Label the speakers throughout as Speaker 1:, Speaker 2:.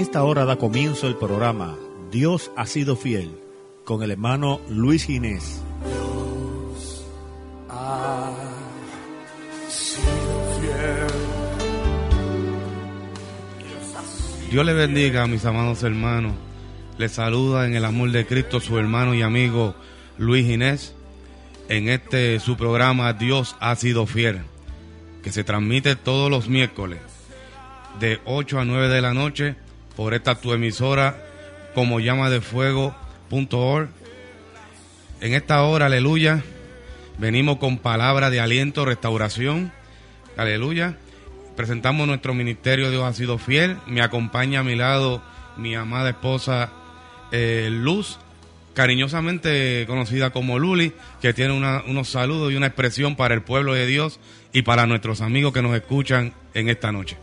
Speaker 1: esta hora da comienzo el programa Dios ha sido fiel con el hermano Luis Ginés.
Speaker 2: ha sido fiel.
Speaker 3: Dios le bendiga a mis amados hermanos. Les saluda en el amor de Cristo su hermano y amigo Luis Ginés en este su programa Dios ha sido fiel, que se transmite todos los miércoles de 8 a 9 de la noche por esta tu emisora como llama de fuego.org. En esta hora, aleluya, venimos con palabra de aliento, restauración, aleluya. Presentamos nuestro ministerio, Dios ha sido fiel. Me acompaña a mi lado mi amada esposa eh, Luz, cariñosamente conocida como Luli, que tiene una- unos saludos y una expresión para el pueblo de Dios y para nuestros amigos que nos escuchan en esta noche.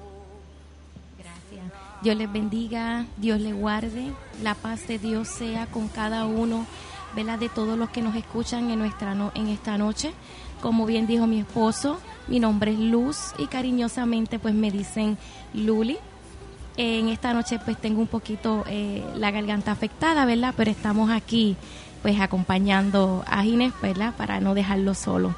Speaker 4: Dios les bendiga, Dios les guarde, la paz de Dios sea con cada uno, ¿verdad? De todos los que nos escuchan en, nuestra no- en esta noche. Como bien dijo mi esposo, mi nombre es Luz y cariñosamente pues me dicen Luli. En esta noche pues tengo un poquito eh, la garganta afectada, ¿verdad? Pero estamos aquí pues acompañando a Ginés, ¿verdad? Para no dejarlo solo.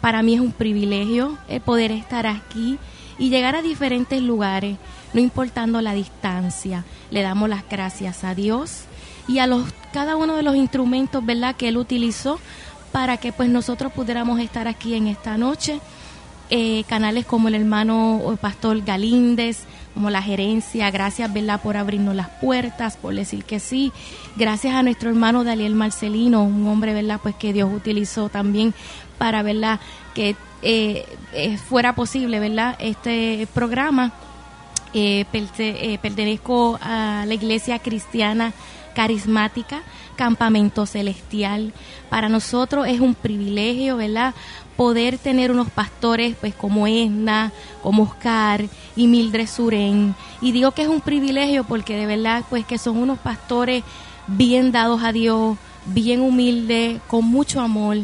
Speaker 4: Para mí es un privilegio el poder estar aquí y llegar a diferentes lugares, no importando la distancia. Le damos las gracias a Dios y a los cada uno de los instrumentos, ¿verdad? Que él utilizó para que pues nosotros pudiéramos estar aquí en esta noche. Eh, canales como el hermano el pastor Galíndez, como la gerencia, gracias ¿verdad? por abrirnos las puertas, por decir que sí. Gracias a nuestro hermano Daniel Marcelino, un hombre ¿verdad? Pues que Dios utilizó también para ¿verdad? que eh, eh, fuera posible ¿verdad? este programa. Eh, eh, pertenezco a la iglesia cristiana carismática, campamento celestial. Para nosotros es un privilegio, ¿verdad? Poder tener unos pastores, pues como Esna, como Oscar y Mildred Suren. Y digo que es un privilegio porque de verdad, pues que son unos pastores bien dados a Dios, bien humildes, con mucho amor.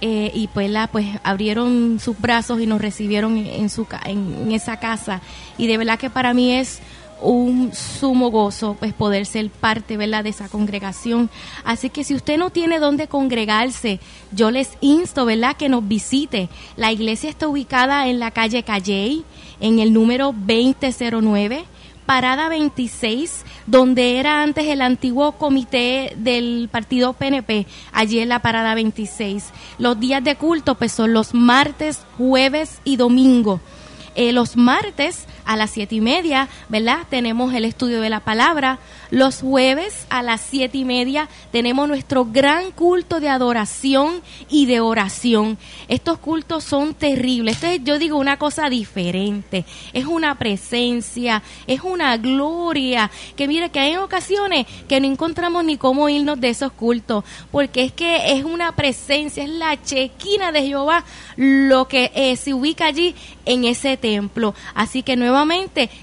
Speaker 4: Eh, y pues la pues abrieron sus brazos y nos recibieron en, su en, en esa casa. Y de verdad que para mí es un sumo gozo pues poder ser parte verdad de esa congregación. Así que si usted no tiene dónde congregarse yo les insto verdad que nos visite. La iglesia está ubicada en la calle Calley en el número 2009 Parada 26, donde era antes el antiguo comité del partido PNP, allí en la Parada 26. Los días de culto pues son los martes, jueves y domingo. Eh, los martes a las siete y media, ¿verdad? Tenemos el estudio de la palabra. Los jueves a las siete y media tenemos nuestro gran culto de adoración y de oración. Estos cultos son terribles. Esto es, yo digo, una cosa diferente. Es una presencia, es una gloria. Que mire que hay ocasiones que no encontramos ni cómo irnos de esos cultos. Porque es que es una presencia, es la chequina de Jehová lo que eh, se ubica allí en ese templo. Así que nuevamente,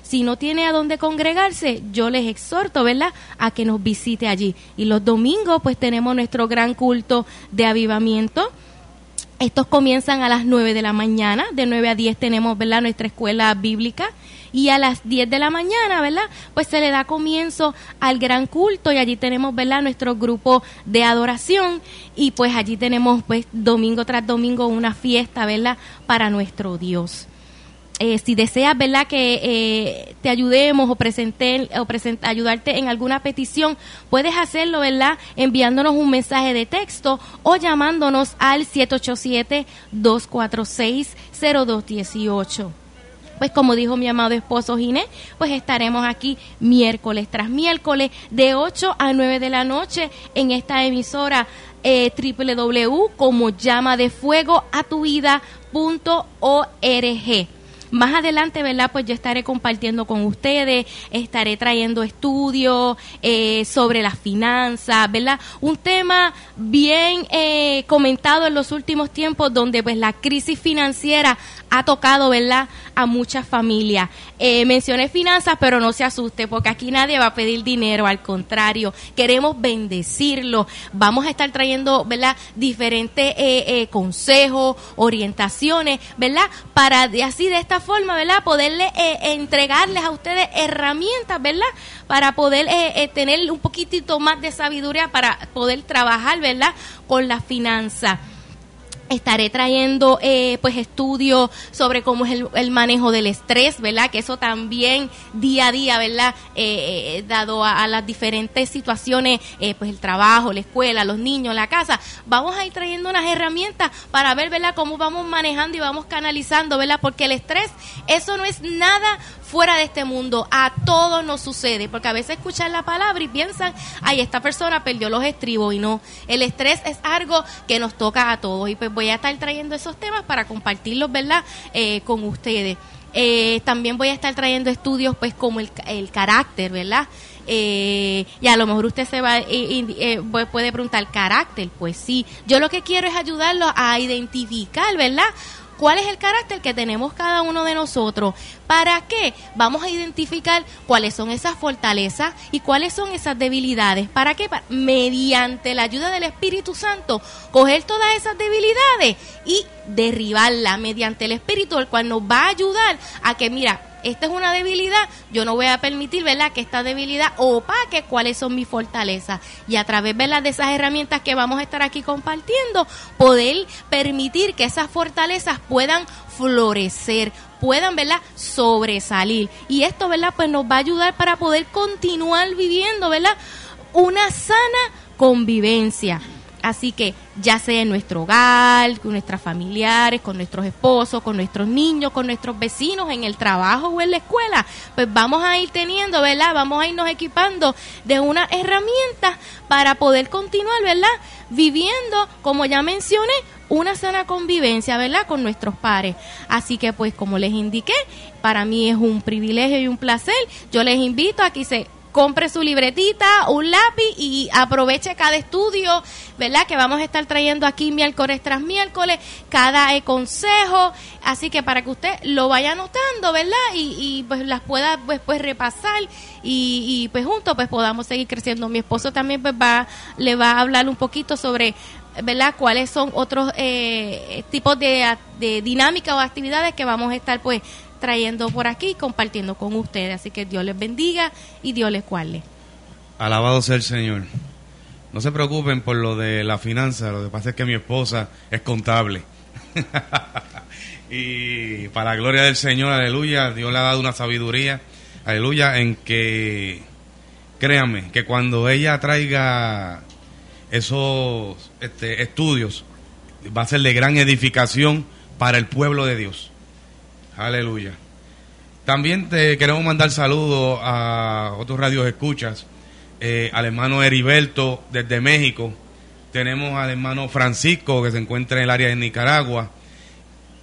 Speaker 4: si no tiene a dónde congregarse, yo les exhorto, ¿verdad?, a que nos visite allí. Y los domingos, pues tenemos nuestro gran culto de avivamiento. Estos comienzan a las 9 de la mañana, de 9 a 10 tenemos, ¿verdad?, nuestra escuela bíblica y a las 10 de la mañana, ¿verdad? Pues se le da comienzo al gran culto y allí tenemos, ¿verdad?, nuestro grupo de adoración y pues allí tenemos pues domingo tras domingo una fiesta, ¿verdad?, para nuestro Dios. Eh, si deseas, ¿verdad?, que eh, te ayudemos o, presente, o present- ayudarte en alguna petición, puedes hacerlo, ¿verdad?, enviándonos un mensaje de texto o llamándonos al 787-246-0218 pues como dijo mi amado esposo Ginés, pues estaremos aquí miércoles tras miércoles de 8 a 9 de la noche en esta emisora eh, www como llama de fuego a tu vida punto org. Más adelante, ¿verdad? Pues yo estaré compartiendo con ustedes, estaré trayendo estudios eh, sobre las finanzas, ¿verdad? Un tema bien eh, comentado en los últimos tiempos donde pues la crisis financiera ha tocado, ¿verdad?, a muchas familias. Eh, mencioné finanzas, pero no se asuste, porque aquí nadie va a pedir dinero, al contrario, queremos bendecirlo. Vamos a estar trayendo, ¿verdad?, diferentes eh, eh, consejos, orientaciones, ¿verdad?, para de, así de esta forma, ¿verdad?, poderle entregarles a ustedes herramientas, ¿verdad?, para poder tener un poquitito más de sabiduría para poder trabajar, ¿verdad?, con las finanzas estaré trayendo eh, pues estudios sobre cómo es el, manejo del estrés, ¿verdad? Que eso también día a día, ¿verdad? Eh, eh, dado a, las diferentes situaciones, pues el trabajo, la escuela, los niños, la casa, vamos a ir trayendo unas herramientas para ver, ¿verdad? Cómo vamos manejando y vamos canalizando, ¿verdad? Porque el estrés, eso no es nada fuera de este mundo. A todos nos sucede, porque a veces escuchan la palabra y piensan, ay, esta persona perdió los estribos y no. El estrés es algo que nos toca a todos y pues voy a estar trayendo esos temas para compartirlos, ¿verdad?, eh, con ustedes. Eh, también voy a estar trayendo estudios pues como el, el carácter, ¿verdad? Eh, y a lo mejor usted se va puede preguntar carácter, pues sí. Yo lo que quiero es ayudarlo a identificar, ¿verdad? Cuál es el carácter que tenemos cada uno de nosotros. ¿Para qué? Vamos a identificar cuáles son esas fortalezas y cuáles son esas debilidades. ¿Para qué? mediante la ayuda del Espíritu Santo, coger todas esas debilidades y derribarlas mediante el Espíritu, el cual nos va a ayudar a que, mira, esta es una debilidad, yo no voy a permitir, ¿verdad?, que esta debilidad opaque cuáles son mis fortalezas. Y a través, ¿verdad?, de esas herramientas que vamos a estar aquí compartiendo, poder permitir que esas fortalezas puedan florecer, puedan, ¿verdad?, sobresalir. Y esto, ¿verdad?, pues nos va a ayudar para poder continuar viviendo, ¿verdad?, una sana convivencia. Así que ya sea en nuestro hogar, con nuestras familiares, con nuestros esposos, con nuestros niños, con nuestros vecinos, en el trabajo o en la escuela, pues vamos a ir teniendo, ¿verdad? Vamos a irnos equipando de una herramienta para poder continuar, ¿verdad? Viviendo, como ya mencioné, una sana convivencia, ¿verdad? Con nuestros pares. Así que, pues, como les indiqué, para mí es un privilegio y un placer. Yo les invito a que se compre su libretita, un lápiz y aproveche cada estudio, ¿verdad? Que vamos a estar trayendo aquí miércoles tras miércoles, cada eh, consejo, así que para que usted lo vaya anotando, ¿verdad? Y, pues las pueda pues, pues repasar y, pues juntos pues podamos seguir creciendo. Mi esposo también pues va, le va a hablar un poquito sobre ¿verdad? ¿Cuáles son otros eh, tipos de, de dinámicas o actividades que vamos a estar pues trayendo por aquí compartiendo con ustedes. Así que Dios les bendiga y Dios les cuale.
Speaker 3: Alabado sea el Señor. No se preocupen por lo de la finanza, lo que pasa es que mi esposa es contable. y para la gloria del Señor, aleluya, Dios le ha dado una sabiduría, aleluya, en que, créanme, que cuando ella traiga esos este, estudios, va a ser de gran edificación para el pueblo de Dios. Aleluya. También te queremos mandar saludos a otros radios escuchas, eh, al hermano Heriberto desde México, tenemos al hermano Francisco que se encuentra en el área de Nicaragua.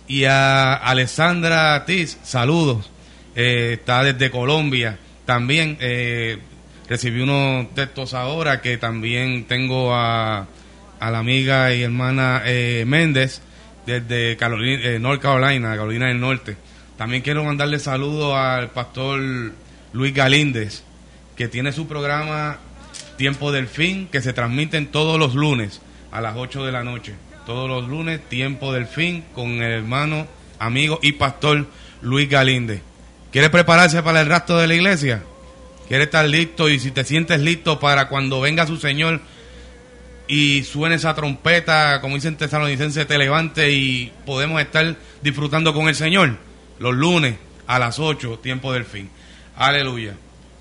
Speaker 3: Y a Alessandra Tiz, saludos, eh, está desde Colombia, también eh, recibí unos textos ahora que también tengo a, a la amiga y hermana Méndez desde Carolina, North Carolina, Carolina del Norte. También quiero mandarle saludos al pastor Luis Galíndez, que tiene su programa Tiempo del Fin, que se transmite todos los lunes a las 8 de la noche. Todos los lunes, Tiempo del Fin, con el hermano, amigo y pastor Luis Galíndez. ¿Quiere prepararse para el resto de la iglesia? ¿Quiere estar listo? Y si te sientes listo para cuando venga su Señor y suene esa trompeta, como dicen tesalonicenses, te levante y podemos estar disfrutando con el Señor los lunes a las 8, tiempo del fin. Aleluya.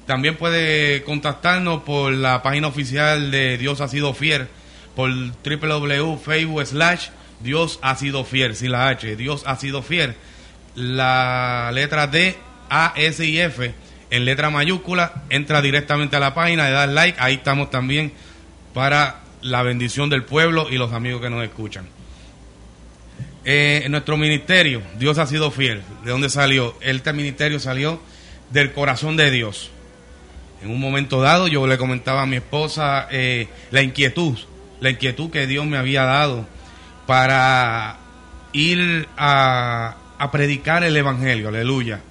Speaker 3: También puede contactarnos por la página oficial de Dios ha sido fiel, por www.facebook slash Dios ha sido fiel, sin la H, Dios ha sido fiel. La letra D, A, S y F en letra mayúscula, entra directamente a la página, le das like, ahí estamos también para la bendición del pueblo y los amigos que nos escuchan. Eh, nuestro ministerio, Dios ha sido fiel. ¿De dónde salió? Este ministerio salió del corazón de Dios. En un momento dado yo le comentaba a mi esposa eh, la inquietud, la inquietud que Dios me había dado para ir a predicar el Evangelio, aleluya.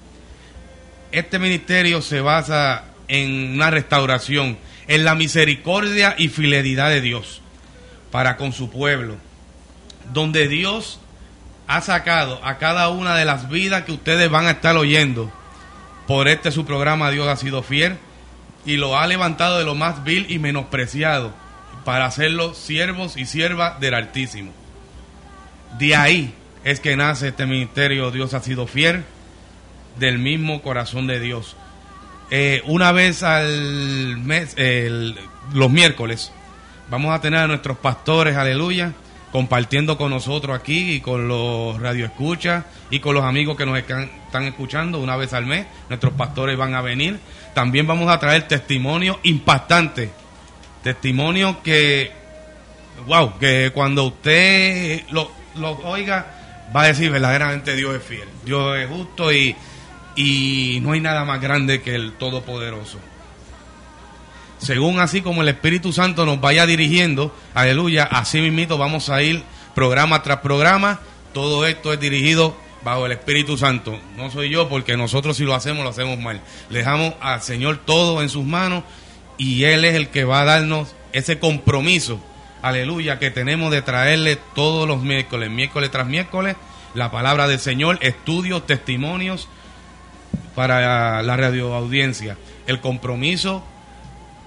Speaker 3: Este ministerio se basa en una restauración, en la misericordia y fidelidad de Dios para con su pueblo, donde Dios ha sacado a cada una de las vidas que ustedes van a estar oyendo. Por este su programa Dios ha sido fiel y lo ha levantado de lo más vil y menospreciado para hacerlos siervos y siervas del Altísimo. De ahí es que nace este ministerio Dios ha sido fiel del mismo corazón de Dios. Eh, una vez al mes, los miércoles, vamos a tener a nuestros pastores, aleluya, compartiendo con nosotros aquí y con los radioescuchas y con los amigos que nos están, escuchando una vez al mes. Nuestros pastores van a venir. También vamos a traer testimonios impactantes. Testimonios que, wow, que cuando usted lo, lo oiga, va a decir verdaderamente Dios es fiel, Dios es justo y, y no hay nada más grande que el Todopoderoso. Según así como el Espíritu Santo nos vaya dirigiendo, aleluya, así mismito vamos a ir programa tras programa, todo esto es dirigido bajo el Espíritu Santo, no soy yo porque nosotros si lo hacemos lo hacemos mal, le dejamos al Señor todo en sus manos y Él es el que va a darnos ese compromiso, aleluya, que tenemos de traerle todos los miércoles, miércoles tras miércoles, la palabra del Señor, estudios, testimonios para la radio audiencia, el compromiso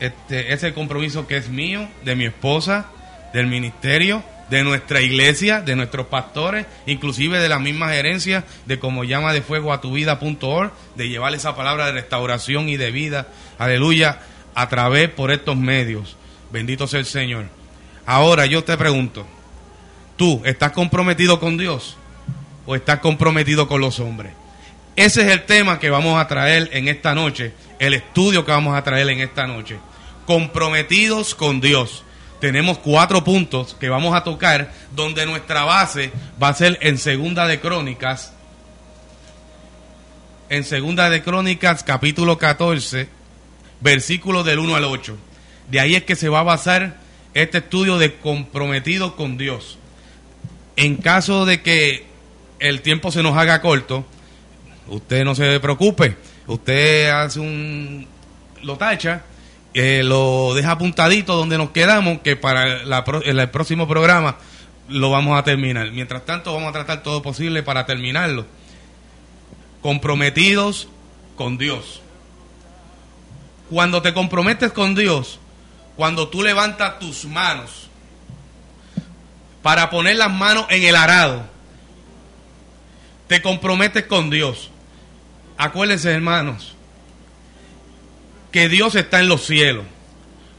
Speaker 3: este, ese compromiso que es mío, de mi esposa, del ministerio, de nuestra iglesia, de nuestros pastores, inclusive de la misma gerencia de como llama de fuego a tu vida.org, de llevar esa palabra de restauración y de vida, aleluya, a través por estos medios. Bendito sea el Señor. Ahora yo te pregunto, ¿tú estás comprometido con Dios o estás comprometido con los hombres? Ese es el tema que vamos a traer en esta noche, el estudio que vamos a traer en esta noche comprometidos con Dios. Tenemos cuatro puntos que vamos a tocar, donde nuestra base va a ser en Segunda de Crónicas, en Segunda de Crónicas, capítulo 14, versículos del 1 al 8. De ahí es que se va a basar este estudio de comprometidos con Dios. En caso de que el tiempo se nos haga corto, usted no se preocupe, usted hace un lo tacha eh, lo deja apuntadito donde nos quedamos, que para el próximo programa lo vamos a terminar. Mientras tanto, vamos a tratar todo posible para terminarlo. Comprometidos con Dios. Cuando te comprometes con Dios, cuando tú levantas tus manos para poner las manos en el arado, te comprometes con Dios. Acuérdense, hermanos, que Dios está en los cielos.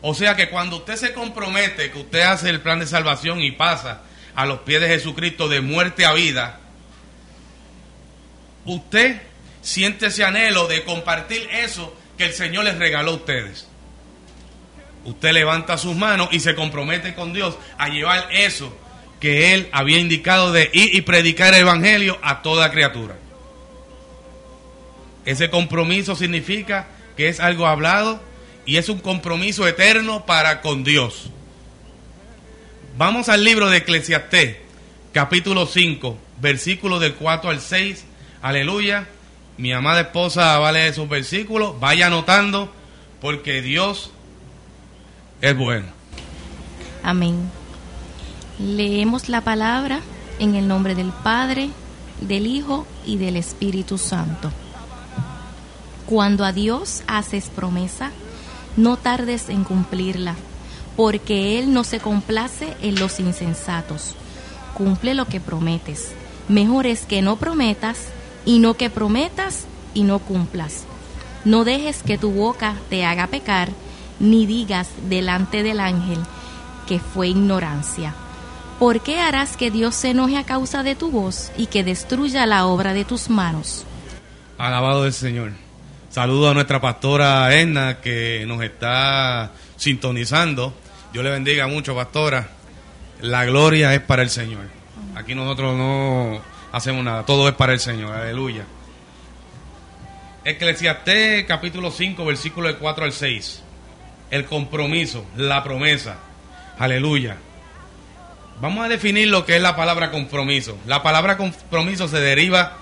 Speaker 3: O sea que cuando usted se compromete, que usted hace el plan de salvación y pasa a los pies de Jesucristo de muerte a vida, usted siente ese anhelo de compartir eso que el Señor les regaló a ustedes. Usted levanta sus manos y se compromete con Dios a llevar eso que Él había indicado de ir y predicar el Evangelio a toda criatura. Ese compromiso significa que es algo hablado y es un compromiso eterno para con Dios. Vamos al libro de Eclesiastés, capítulo 5, versículos del 4 al 6. Aleluya. Mi amada esposa va a leer esos versículos. Vaya anotando porque Dios es bueno.
Speaker 4: Amén. Leemos la palabra en el nombre del Padre, del Hijo y del Espíritu Santo. Cuando a Dios haces promesa, no tardes en cumplirla, porque Él no se complace en los insensatos. Cumple lo que prometes. Mejor es que no prometas y no que prometas y no cumplas. No dejes que tu boca te haga pecar, ni digas delante del ángel que fue ignorancia. ¿Por qué harás que Dios se enoje a causa de tu voz y que destruya la obra de tus manos?
Speaker 3: Alabado el Señor. Saludo a nuestra pastora Edna que nos está sintonizando. Dios le bendiga mucho, pastora. La gloria es para el Señor. Aquí nosotros no hacemos nada, todo es para el Señor. Aleluya. Eclesiastés capítulo 5, versículo de 4 al 6. El compromiso, la promesa. Aleluya. Vamos a definir lo que es la palabra compromiso. La palabra compromiso se deriva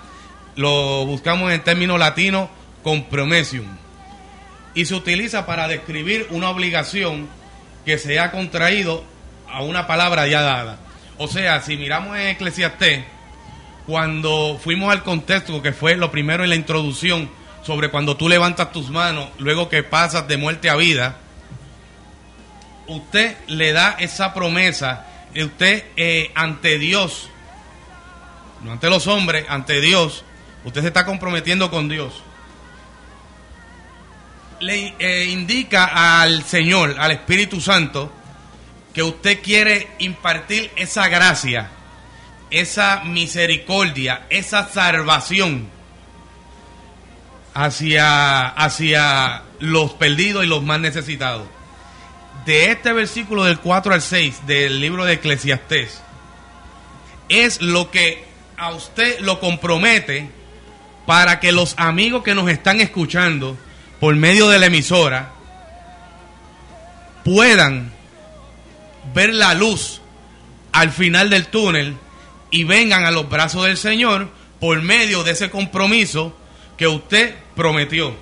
Speaker 3: lo buscamos en término latino compromesium y se utiliza para describir una obligación que se ha contraído a una palabra ya dada. O sea, si miramos en Eclesiastés, cuando fuimos al contexto, que fue lo primero en la introducción, sobre cuando tú levantas tus manos, luego que pasas de muerte a vida, usted le da esa promesa, usted eh, ante Dios, no ante los hombres, ante Dios, usted se está comprometiendo con Dios. Le eh, indica al Señor, al Espíritu Santo, que usted quiere impartir esa gracia, esa misericordia, esa salvación hacia, hacia los perdidos y los más necesitados. De este versículo del 4 al 6 del libro de Eclesiastés, es lo que a usted lo compromete para que los amigos que nos están escuchando por medio de la emisora puedan ver la luz al final del túnel y vengan a los brazos del Señor por medio de ese compromiso que usted prometió.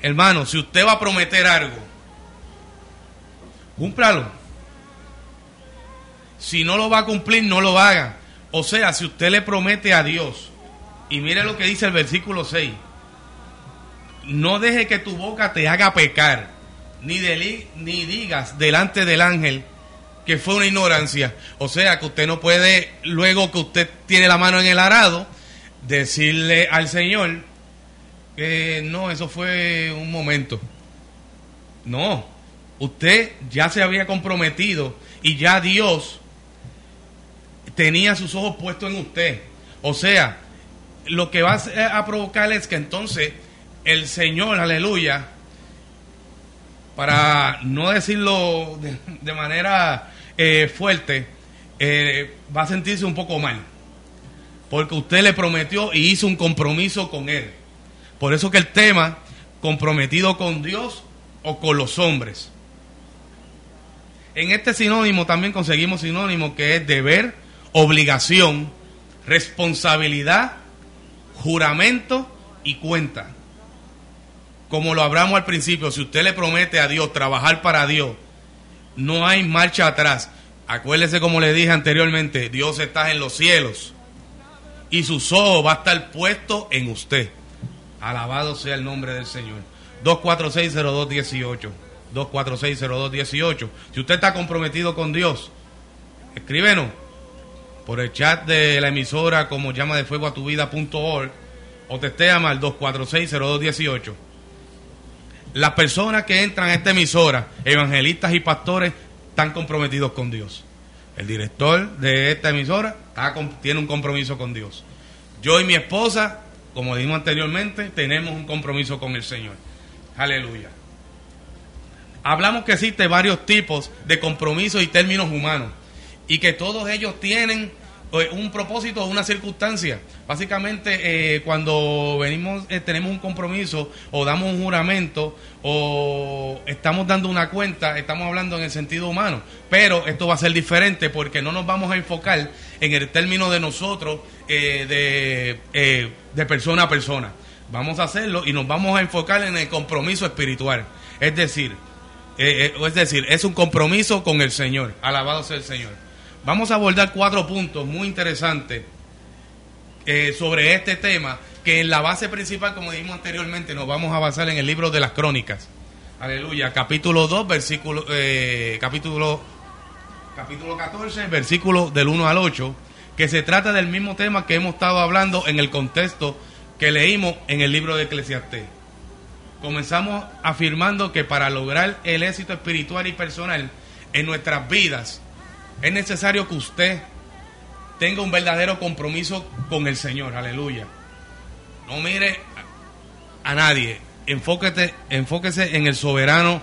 Speaker 3: Hermano, si usted va a prometer algo, cúmpralo. Si no lo va a cumplir, no lo haga. O sea, si usted le promete a Dios, y mire lo que dice el versículo 6, no deje que tu boca te haga pecar ni, ni digas delante del ángel que fue una ignorancia. O sea, que usted no puede, luego que usted tiene la mano en el arado, decirle al Señor que no, eso fue un momento. No, usted ya se había comprometido y ya Dios tenía sus ojos puestos en usted. O sea, lo que va a provocar es que entonces el Señor, aleluya, para no decirlo de, manera eh, fuerte, eh, va a sentirse un poco mal. Porque usted le prometió y hizo un compromiso con él. Por eso que el tema, comprometido con Dios o con los hombres. En este sinónimo también conseguimos sinónimo que es deber, obligación, responsabilidad, juramento y cuenta como lo hablamos al principio, si usted le promete a Dios trabajar para Dios, no hay marcha atrás. Acuérdese como le dije anteriormente, Dios está en los cielos y su ojos va a estar puesto en usted. Alabado sea el nombre del Señor. 2460218. 2460218. Si usted está comprometido con Dios, escríbenos por el chat de la emisora como llama de fuego a tu vida.org o te al 2460218 las personas que entran a esta emisora, evangelistas y pastores, están comprometidos con Dios. El director de esta emisora tiene un compromiso con Dios. Yo y mi esposa, como dijimos anteriormente, tenemos un compromiso con el Señor. Aleluya. Hablamos que existen varios tipos de compromisos y términos humanos y que todos ellos tienen pues, un propósito o una circunstancia. Básicamente, eh, cuando venimos, eh, tenemos un compromiso o damos un juramento o estamos dando una cuenta, estamos hablando en el sentido humano. Pero esto va a ser diferente porque no nos vamos a enfocar en el término de nosotros, eh, de, de persona a persona. Vamos a hacerlo y nos vamos a enfocar en el compromiso espiritual. Es decir, es decir, es un compromiso con el Señor. Alabado sea el Señor. Vamos a abordar cuatro puntos muy interesantes eh, sobre este tema, que en la base principal, como dijimos anteriormente, nos vamos a basar en el libro de las crónicas. Aleluya, capítulo 2, versículo, eh, capítulo, capítulo 14, versículo del 1 al 8, que se trata del mismo tema que hemos estado hablando en el contexto que leímos en el libro de Eclesiastés. Comenzamos afirmando que para lograr el éxito espiritual y personal en nuestras vidas, es necesario que usted tenga un verdadero compromiso con el Señor. Aleluya. No mire a nadie. Enfóquete, enfóquese en el soberano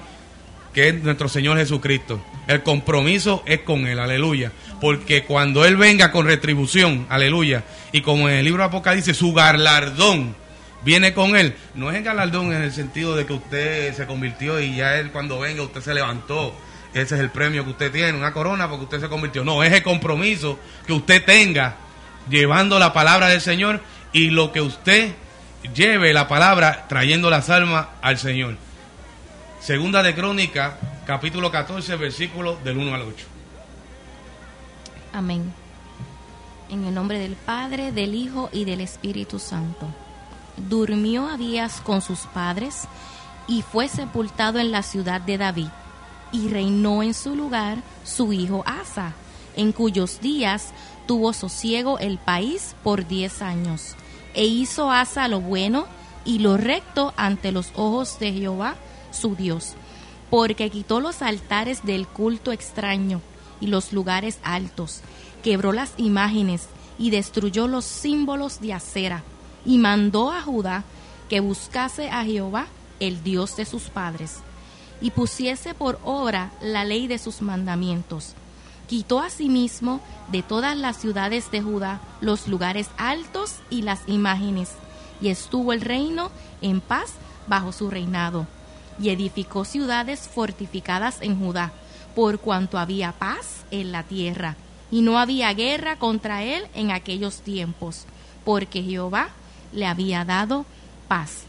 Speaker 3: que es nuestro Señor Jesucristo. El compromiso es con Él, aleluya. Porque cuando Él venga con retribución, aleluya, y como en el libro de Apocalipsis, su galardón viene con Él, no es el galardón en el sentido de que usted se convirtió y ya Él cuando venga usted se levantó ese es el premio que usted tiene, una corona porque usted se convirtió. No, es el compromiso que usted tenga llevando la palabra del Señor y lo que usted lleve la palabra trayendo las almas al Señor. Segunda de Crónica, capítulo 14, versículo del 1 al 8.
Speaker 4: Amén. En el nombre del Padre, del Hijo y del Espíritu Santo. Durmió Abías con sus padres y fue sepultado en la ciudad de David. Y reinó en su lugar su hijo Asa, en cuyos días tuvo sosiego el país por diez años. E hizo Asa lo bueno y lo recto ante los ojos de Jehová, su Dios, porque quitó los altares del culto extraño y los lugares altos, quebró las imágenes y destruyó los símbolos de acera, y mandó a Judá que buscase a Jehová, el Dios de sus padres, y pusiese por obra la ley de sus mandamientos. Quitó asimismo de todas las ciudades de Judá los lugares altos y las imágenes, y estuvo el reino en paz bajo su reinado, y edificó ciudades fortificadas en Judá, por cuanto había paz en la tierra, y no había guerra contra él en aquellos tiempos, porque Jehová le había dado paz.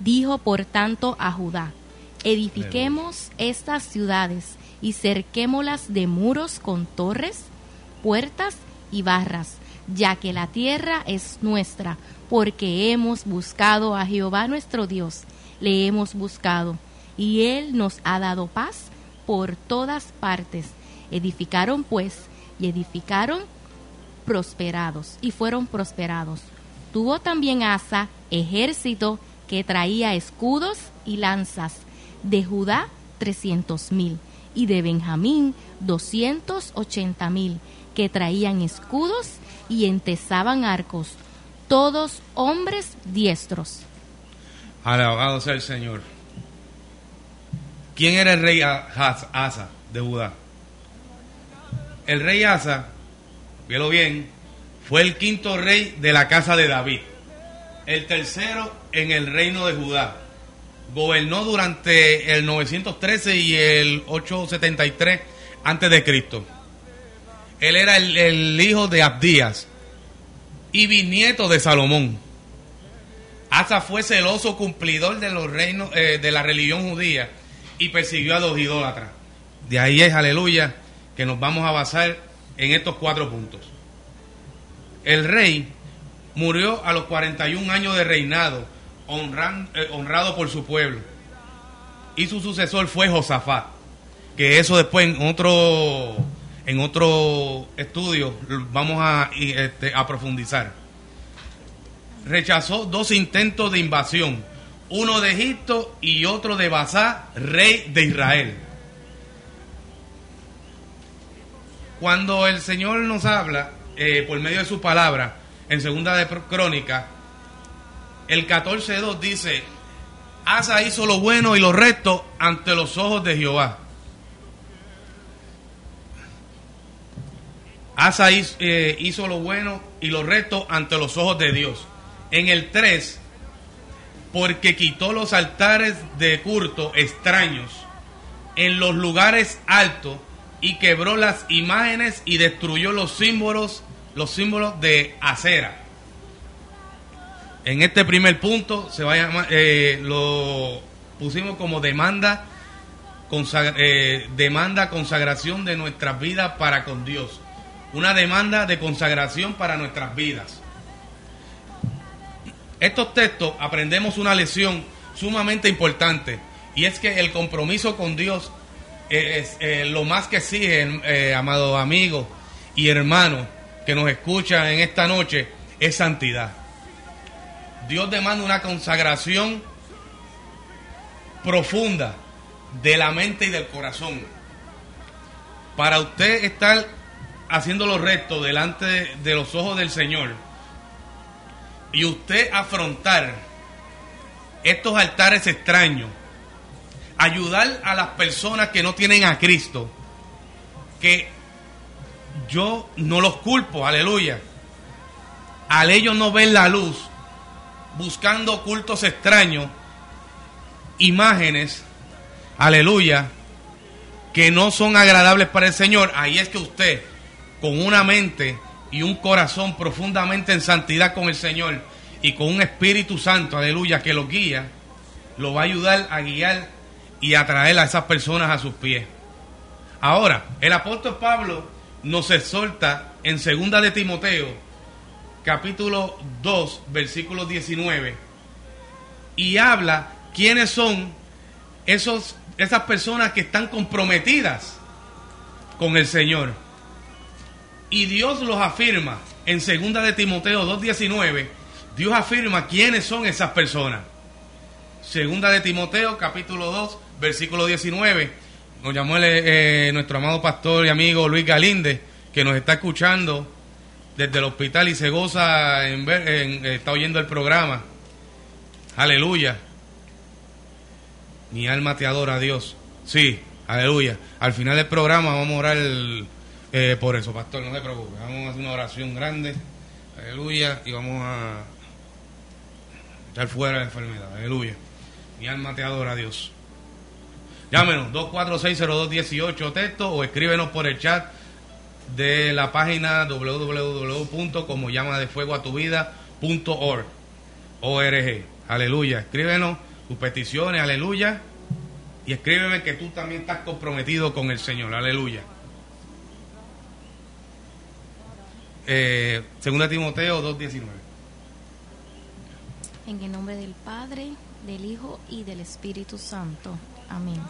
Speaker 4: Dijo por tanto a Judá, edifiquemos estas ciudades, y cerquémoslas de muros con torres, puertas y barras, ya que la tierra es nuestra, porque hemos buscado a Jehová nuestro Dios, le hemos buscado, y Él nos ha dado paz por todas partes. Edificaron pues, y edificaron prosperados, y fueron prosperados. Tuvo también Asa ejército que traía escudos y lanzas, de Judá trescientos mil y de Benjamín doscientos ochenta mil, que traían escudos y entesaban arcos, todos hombres diestros.
Speaker 3: Alabado sea el Señor. ¿Quién era el rey Asa de Judá? El rey Asa, véalo bien, fue el quinto rey de la casa de David, el tercero en el reino de Judá gobernó durante el 913 y el 873 antes de Cristo. Él era el, hijo de Abdías y bisnieto de Salomón. Asa fue celoso cumplidor de los reinos eh, de la religión judía y persiguió a los idólatras. De ahí es, aleluya, que nos vamos a basar en estos cuatro puntos. El rey murió a los 41 años de reinado eh, honrado por su pueblo. Y su sucesor fue Josafat, que eso después en otro, en otro estudio vamos a, este, a profundizar. Rechazó dos intentos de invasión, uno de Egipto y otro de Basá, rey de Israel. Cuando el Señor nos habla eh, por medio de su palabra en Segunda de Crónica, el 14.2 dice, Asa hizo lo bueno y lo recto ante los ojos de Jehová. Asa eh, hizo, lo bueno y lo recto ante los ojos de Dios. En el 3, porque quitó los altares de culto extraños en los lugares altos y quebró las imágenes y destruyó los símbolos, los símbolos de acera. En este primer punto se va a eh, lo pusimos como demanda, eh, demanda consagración de nuestras vidas para con Dios. Una demanda de consagración para nuestras vidas. Estos textos aprendemos una lección sumamente importante y es que el compromiso con Dios es, lo más que exige, eh, amado amigo y hermano que nos escucha en esta noche, es santidad. Dios demanda una consagración profunda de la mente y del corazón. Para usted estar haciendo lo recto delante de los ojos del Señor y usted afrontar estos altares extraños, ayudar a las personas que no tienen a Cristo, que yo no los culpo, aleluya, al ellos no ven la luz, buscando cultos extraños, imágenes, aleluya, que no son agradables para el Señor, ahí es que usted, con una mente y un corazón profundamente en santidad con el Señor y con un Espíritu Santo, aleluya, que lo guía, lo va a ayudar a guiar y a traer a esas personas a sus pies. Ahora, el apóstol Pablo nos exhorta en segunda de Timoteo, capítulo 2, versículo 19, y habla quiénes son esos, esas personas que están comprometidas con el Señor. Y Dios los afirma en segunda de Timoteo 2.19, Dios afirma quiénes son esas personas. Segunda de Timoteo capítulo 2, versículo 19. Nos llamó eh, nuestro amado pastor y amigo Luis Galinde, que nos está escuchando desde el hospital y se goza en ver, está oyendo el programa. Aleluya. Mi alma te adora a Dios. Sí, aleluya. Al final del programa vamos a orar eh, por eso, pastor, no se preocupe. Vamos a hacer una oración grande. Aleluya. Y vamos a echar fuera la enfermedad. Aleluya. Mi alma te adora, Dios. Llámenos 2460218 texto o escríbenos por el chat de la página www.comollamadefuegoatuvida.org. ORG. Aleluya. Escríbenos tus peticiones, aleluya. Y escríbeme que tú también estás comprometido con el Señor, aleluya. Eh, segunda Timoteo 2.19.
Speaker 4: En el nombre del Padre, del Hijo y del Espíritu Santo. Amén.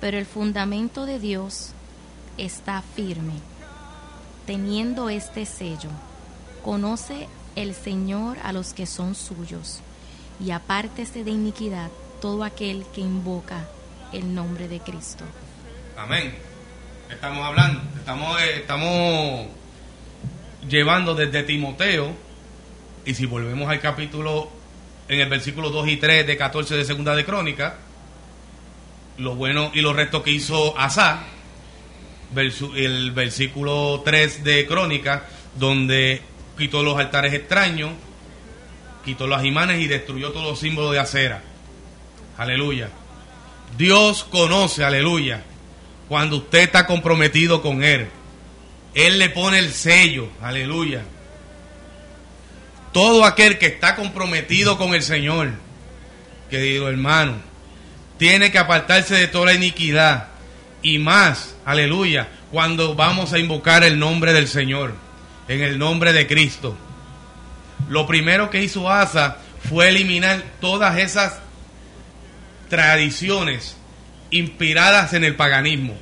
Speaker 4: Pero el fundamento de Dios está firme, teniendo este sello. Conoce el Señor a los que son suyos y apártese de iniquidad todo aquel que invoca el nombre de Cristo.
Speaker 3: Amén. Estamos hablando, estamos, eh, estamos llevando desde Timoteo, y si volvemos al capítulo, en el versículo 2 y 3 de 14 de Segunda de Crónica, lo bueno y lo recto que hizo Asa, el versículo 3 de Crónica, donde quitó los altares extraños, quitó las imanes y destruyó todos los símbolos de acera. Aleluya. Dios conoce, aleluya, cuando usted está comprometido con Él. Él le pone el sello, aleluya. Todo aquel que está comprometido con el Señor, querido hermano, tiene que apartarse de toda la iniquidad. Y más, aleluya, cuando vamos a invocar el nombre del Señor, en el nombre de Cristo. Lo primero que hizo Asa fue eliminar todas esas tradiciones inspiradas en el paganismo.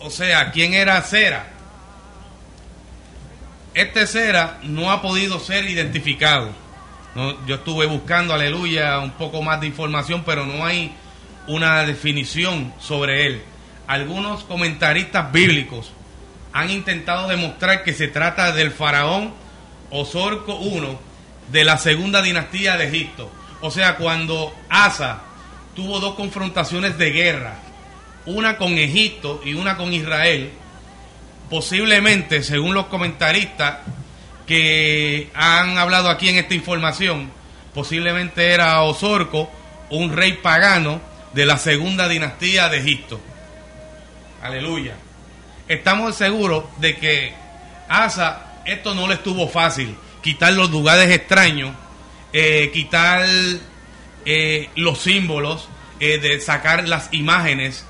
Speaker 3: O sea, ¿quién era Cera? Este Cera no ha podido ser identificado. Yo estuve buscando, aleluya, un poco más de información, pero no hay una definición sobre él. Algunos comentaristas bíblicos han intentado demostrar que se trata del faraón Osorco I de la segunda dinastía de Egipto. O sea, cuando Asa tuvo dos confrontaciones de guerra, una con Egipto y una con Israel, posiblemente, según los comentaristas que han hablado aquí en esta información, posiblemente era Osorco, un rey pagano de la segunda dinastía de Egipto. Aleluya. Estamos seguros de que Asa esto no le estuvo fácil. Quitar los lugares extraños, eh, quitar eh, los símbolos, eh, de sacar las imágenes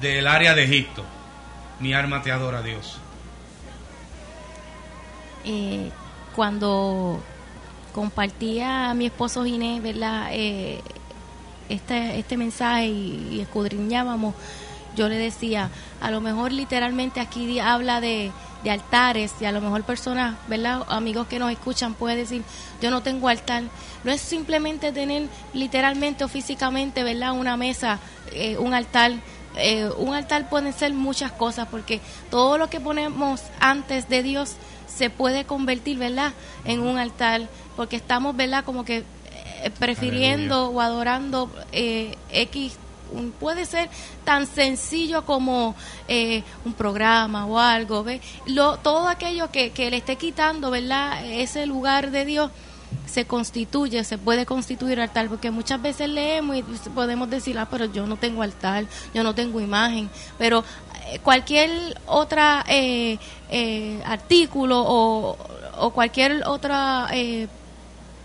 Speaker 3: del área de Egipto. Mi alma te adora, Dios.
Speaker 4: Cuando compartía a mi esposo Ginés, ¿verdad? este, este mensaje y escudriñábamos, yo le decía, a lo mejor literalmente aquí habla de de altares y a lo mejor personas, ¿verdad? Amigos que nos escuchan pueden decir, yo no tengo altar. No es simplemente tener literalmente o físicamente, ¿verdad? Una mesa, eh, un altar. Eh, un altar puede ser muchas cosas porque todo lo que ponemos antes de Dios se puede convertir, ¿verdad? En un altar porque estamos, ¿verdad? Como que eh, prefiriendo o adorando X puede ser tan sencillo como eh, un programa o algo, Lo, todo aquello que, le esté quitando, ¿verdad? Ese lugar de Dios se constituye, se puede constituir altar, porque muchas veces leemos y podemos decir, ah, pero yo no tengo altar, yo no tengo imagen, pero eh, cualquier otra eh, eh, artículo o, o, cualquier otra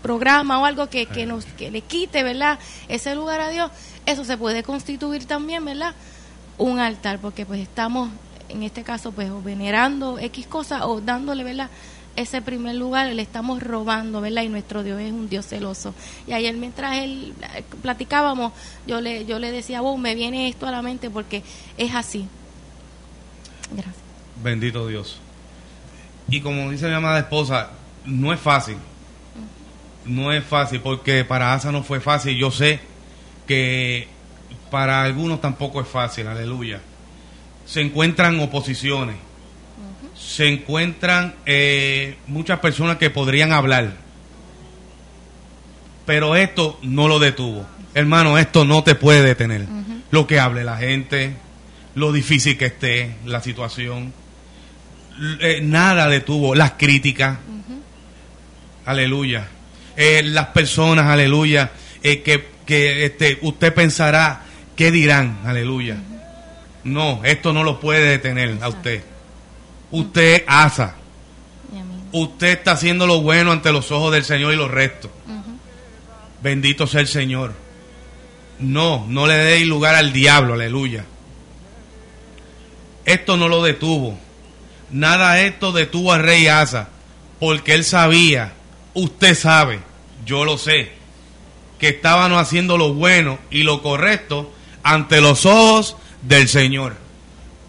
Speaker 4: programa o algo que, que, nos que le quite, ¿verdad? Ese lugar a Dios, eso se puede constituir también, ¿verdad? Un altar, porque pues estamos en este caso pues venerando X cosas o dándole, ¿verdad? ese primer lugar le estamos robando, ¿verdad? Y nuestro Dios es un Dios celoso. Y ayer mientras él eh, platicábamos, yo le, yo le decía, vos, me viene esto a la mente porque es así.
Speaker 3: Gracias. Bendito Dios. Y como dice mi amada esposa, no es fácil. No es fácil porque para Asa no fue fácil. Yo sé que para algunos tampoco es fácil, aleluya. Se encuentran oposiciones se encuentran eh, muchas personas que podrían hablar. Pero esto no lo detuvo. Hermano, esto no te puede detener. Lo que hable la gente, lo difícil que esté la situación, eh, nada detuvo. Las críticas, aleluya. Eh, las personas, aleluya, que, que este, usted pensará, ¿qué dirán? Aleluya. No, esto no lo puede detener a usted usted asa. Usted está haciendo lo bueno ante los ojos del Señor y los restos. Bendito sea el Señor. No, no le deis lugar al diablo, aleluya. Esto no lo detuvo. Nada esto detuvo al rey Asa, porque él sabía, usted sabe, yo lo sé, que estaban haciendo lo bueno y lo correcto ante los ojos del Señor.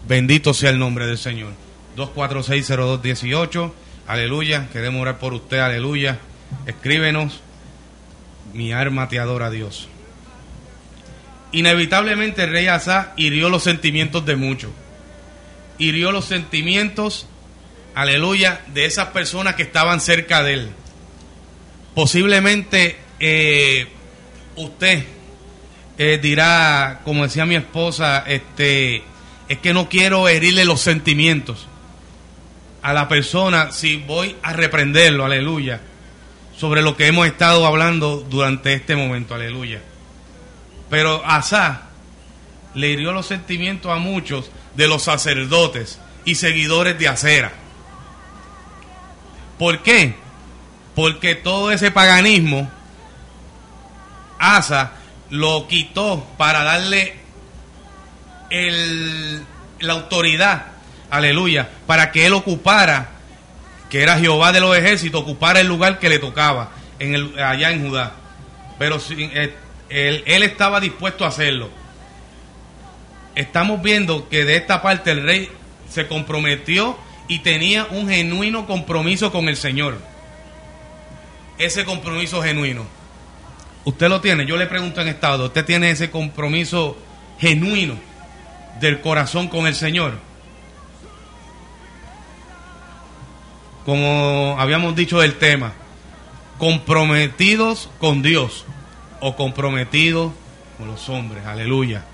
Speaker 3: Bendito sea el nombre del Señor. 2460218. Aleluya. Queremos orar por usted. Aleluya. Escríbenos. Mi arma te adora Dios. Inevitablemente el rey Asa hirió los sentimientos de muchos. Hirió los sentimientos, aleluya, de esas personas que estaban cerca de él. Posiblemente eh, usted eh, dirá, como decía mi esposa, este, es que no quiero herirle los sentimientos a la persona si voy a reprenderlo, aleluya, sobre lo que hemos estado hablando durante este momento, aleluya. Pero Asá le hirió los sentimientos a muchos de los sacerdotes y seguidores de Acera. ¿Por qué? Porque todo ese paganismo, Asa lo quitó para darle el, la autoridad aleluya, para que él ocupara, que era Jehová de los ejércitos, ocupara el lugar que le tocaba en allá en Judá. Pero eh, él estaba dispuesto a hacerlo. Estamos viendo que de esta parte el rey se comprometió y tenía un genuino compromiso con el Señor. Ese compromiso genuino. Usted lo tiene, yo le pregunto en estado, ¿usted tiene ese compromiso genuino del corazón con el Señor? como habíamos dicho del tema, comprometidos con Dios o comprometidos con los hombres, aleluya.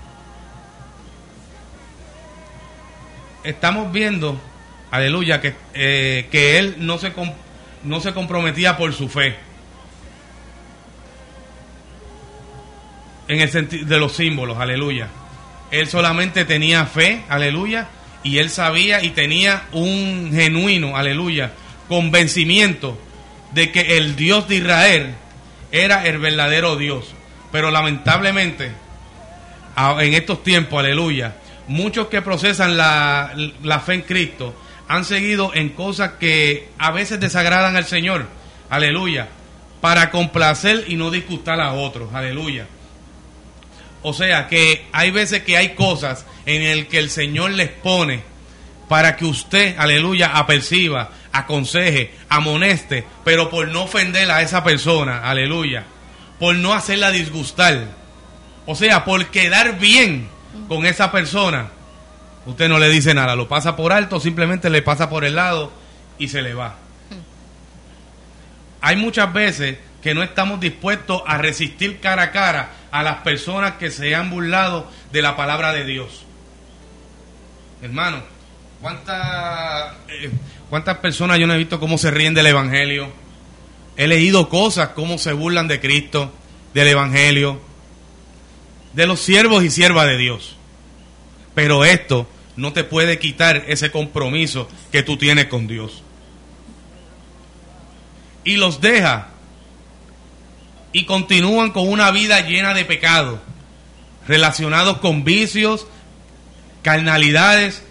Speaker 3: Estamos viendo, aleluya, que, eh, que él no se, no se comprometía por su fe. En el sentido de los símbolos, aleluya. Él solamente tenía fe, aleluya, y él sabía y tenía un genuino, aleluya, convencimiento de que el Dios de Israel era el verdadero Dios. Pero lamentablemente, en estos tiempos, aleluya, muchos que procesan la, fe en Cristo han seguido en cosas que a veces desagradan al Señor, aleluya, para complacer y no disgustar a otros, aleluya. O sea que hay veces que hay cosas en el que el Señor les pone para que usted, aleluya, aperciba, aconseje, amoneste, pero por no ofender a esa persona, aleluya, por no hacerla disgustar, o sea, por quedar bien con esa persona, usted no le dice nada, lo pasa por alto, simplemente le pasa por el lado y se le va. Hay muchas veces que no estamos dispuestos a resistir cara a cara a las personas que se han burlado de la palabra de Dios. Hermano, ¿cuántas eh, ¿Cuántas personas yo no he visto cómo se ríen del Evangelio? He leído cosas como se burlan de Cristo, del Evangelio, de los siervos y siervas de Dios. Pero esto no te puede quitar ese compromiso que tú tienes con Dios. Y los deja y continúan con una vida llena de pecado, relacionados con vicios, carnalidades,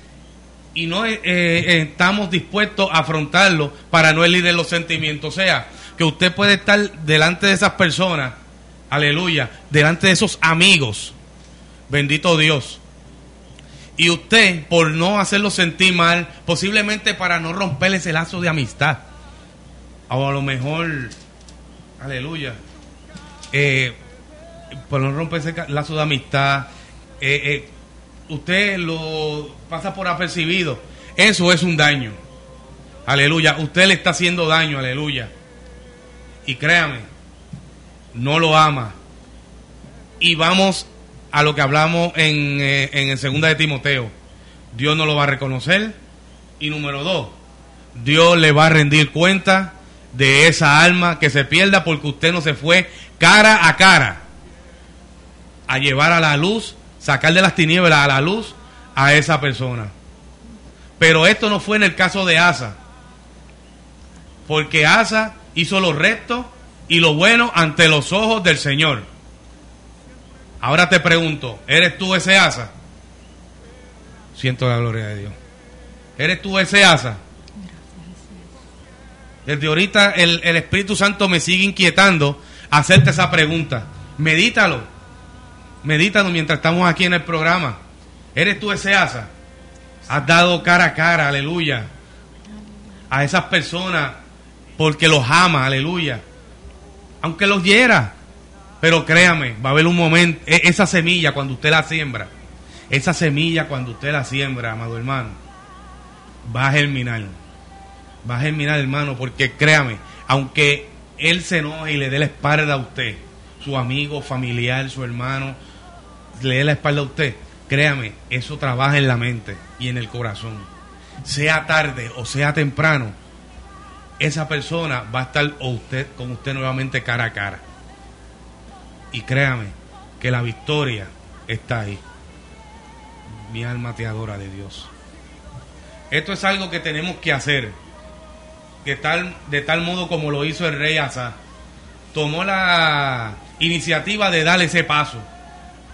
Speaker 3: y no eh, eh, estamos dispuestos a afrontarlo para no herir los sentimientos. O sea, que usted puede estar delante de esas personas, aleluya, delante de esos amigos, bendito Dios. Y usted, por no hacerlo sentir mal, posiblemente para no romper ese lazo de amistad, o a lo mejor, aleluya, eh, por no romper ese lazo de amistad, eh, eh, usted lo pasa por apercibido. Eso es un daño. Aleluya. Usted le está haciendo daño. Aleluya. Y créame, no lo ama. Y vamos a lo que hablamos en, en el segunda de Timoteo. Dios no lo va a reconocer. Y número dos, Dios le va a rendir cuenta de esa alma que se pierda porque usted no se fue cara a cara a llevar a la luz, sacar de las tinieblas a la luz a esa persona. Pero esto no fue en el caso de Asa, porque Asa hizo lo recto y lo bueno ante los ojos del Señor. Ahora te pregunto, ¿eres tú ese Asa? Siento la gloria de Dios. ¿Eres tú ese Asa? Desde ahorita el, el Espíritu Santo me sigue inquietando hacerte esa pregunta. Medítalo. Medítalo mientras estamos aquí en el programa. ¿Eres tú ese asa? Has dado cara a cara, aleluya, a esas personas porque los ama, aleluya. Aunque los hiera. Pero créame, va a haber un momento, e, esa semilla cuando usted la siembra, esa semilla cuando usted la siembra, amado hermano, va a germinar. Va a germinar, hermano, porque créame, aunque él se enoja y le dé la espalda a usted, su amigo, familiar, su hermano, le dé la espalda a usted, créame, eso trabaja en la mente y en el corazón. Sea tarde o sea temprano, esa persona va a estar usted, con usted nuevamente cara a cara. Y créame que la victoria está ahí. Mi alma te adora de Dios. Esto es algo que tenemos que hacer que tal, de tal modo como lo hizo el rey Asa, tomó la iniciativa de dar ese paso.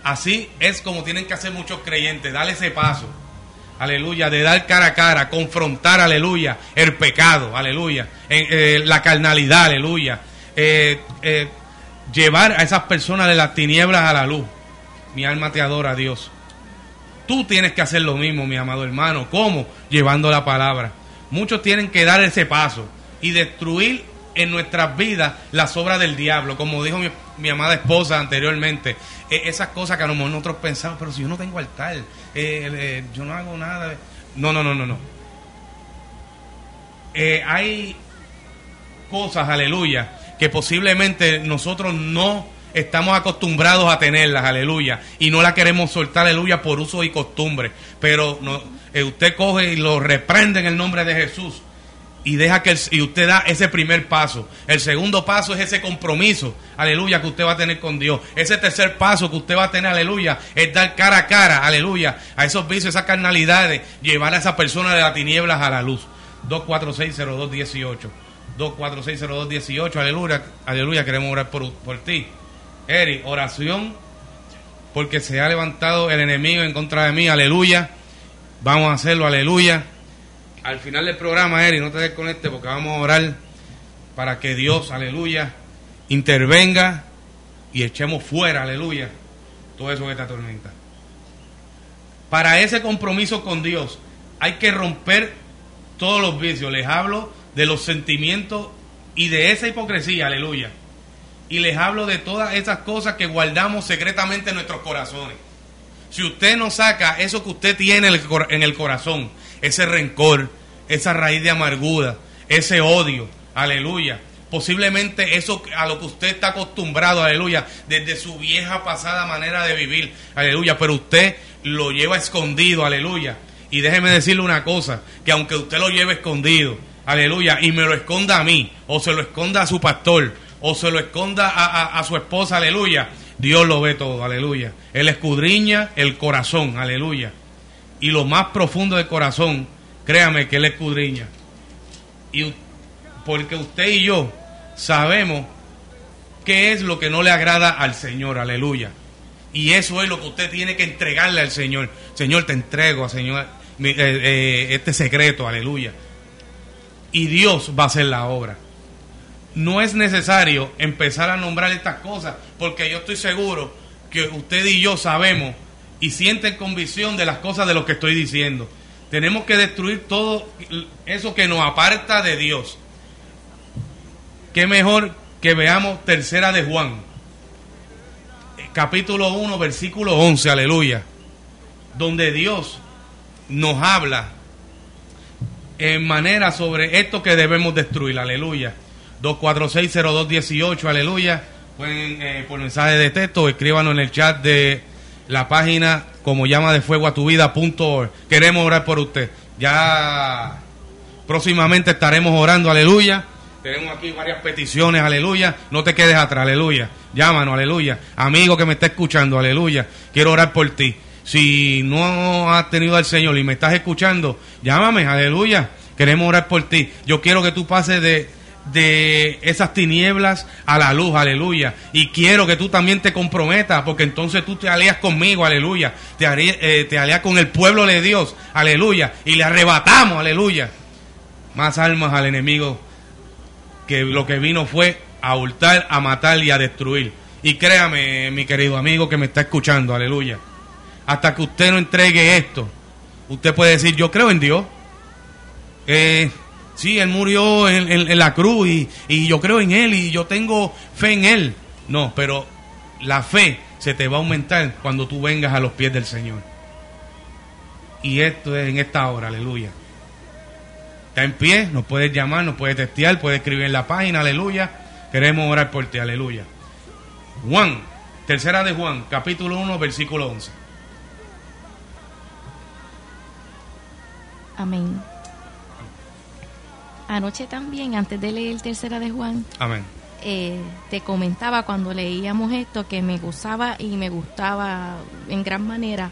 Speaker 3: Así es como tienen que hacer muchos creyentes, dar ese paso. Aleluya, de dar cara a cara, confrontar, aleluya, el pecado, aleluya, eh, la carnalidad, aleluya. Eh, eh, llevar a esas personas de las tinieblas a la luz. Mi alma te adora, Dios. Tú tienes que hacer lo mismo, mi amado hermano. ¿Cómo? Llevando la palabra. Muchos tienen que dar ese paso y destruir en nuestras vidas las obras del diablo, como dijo mi, amada esposa anteriormente, e, esas cosas que a lo mejor nosotros pensamos, pero si yo no tengo altar, eh, eh, yo no hago nada. No, no, no, no, no. Eh, hay cosas, aleluya, que posiblemente nosotros no estamos acostumbrados a tenerlas, aleluya, y no la queremos soltar, aleluya, por uso y costumbre, pero no, eh, usted coge y lo reprende en el nombre de Jesús y deja que y usted da ese primer paso. El segundo paso es ese compromiso, aleluya, que usted va a tener con Dios. Ese tercer paso que usted va a tener, aleluya, es dar cara a cara, aleluya, a esos vicios, esas carnalidades, llevar a esa persona de las tinieblas a la luz. 2460218. 2460218, aleluya, aleluya, queremos orar por, por ti. Eri, oración porque se ha levantado el enemigo en contra de mí, aleluya. Vamos a hacerlo, aleluya. Al final del programa, Eri, no te desconectes porque vamos a orar para que Dios, aleluya, intervenga y echemos fuera, aleluya, todo eso que te atormenta. Para ese compromiso con Dios hay que romper todos los vicios. Les hablo de los sentimientos y de esa hipocresía, aleluya y les hablo de todas esas cosas que guardamos secretamente en nuestros corazones. Si usted no saca eso que usted tiene en el corazón, ese rencor, esa raíz de amargura, ese odio, aleluya, posiblemente eso a lo que usted está acostumbrado, aleluya, desde su vieja pasada manera de vivir, aleluya, pero usted lo lleva escondido, aleluya. Y déjeme decirle una cosa, que aunque usted lo lleve escondido, aleluya, y me lo esconda a mí, o se lo esconda a su pastor, o se lo esconda a, a su esposa, aleluya, Dios lo ve todo, aleluya. Él escudriña el corazón, aleluya. Y lo más profundo del corazón, créame que Él escudriña. Y porque usted y yo sabemos qué es lo que no le agrada al Señor, aleluya. Y eso es lo que usted tiene que entregarle al Señor. Señor, te entrego, Señor, eh, eh, este secreto, aleluya. Y Dios va a hacer la obra. No es necesario empezar a nombrar estas cosas, porque yo estoy seguro que usted y yo sabemos y sienten convicción de las cosas de lo que estoy diciendo. Tenemos que destruir todo eso que nos aparta de Dios. Qué mejor que veamos tercera de Juan, capítulo 1, versículo 11, aleluya, donde Dios nos habla en manera sobre esto que debemos destruir, aleluya. 2460218, aleluya. Pueden eh, por mensaje de texto, escríbanos en el chat de la página como llama de fuego a tu vida.org. Queremos orar por usted. Ya próximamente estaremos orando, aleluya. Tenemos aquí varias peticiones, aleluya. No te quedes atrás, aleluya. Llámanos, aleluya. Amigo que me está escuchando, aleluya. Quiero orar por ti. Si no has tenido al Señor y me estás escuchando, llámame, aleluya. Queremos orar por ti. Yo quiero que tú pases de, de esas tinieblas a la luz, aleluya. Y quiero que tú también te comprometas, porque entonces tú te alías conmigo, aleluya. Te, eh, con el pueblo de Dios, aleluya. Y le arrebatamos, aleluya. Más almas al enemigo que lo que vino fue a hurtar, a matar y a destruir. Y créame, mi querido amigo que me está escuchando, aleluya. Hasta que usted no entregue esto, usted puede decir, yo creo en Dios. Eh, sí, Él murió en, la cruz y, y yo creo en Él y yo tengo fe en Él. No, pero la fe se te va a aumentar cuando tú vengas a los pies del Señor. Y esto es en esta hora, aleluya está en pie, nos puedes llamar, nos puedes testear, puedes escribir en la página, aleluya. Queremos orar por ti, aleluya. Juan, tercera de Juan, capítulo 1, versículo 11.
Speaker 4: Amén. Anoche también, antes de leer tercera de Juan,
Speaker 3: Amén.
Speaker 4: Eh, te comentaba cuando leíamos esto que me gozaba y me gustaba en gran manera,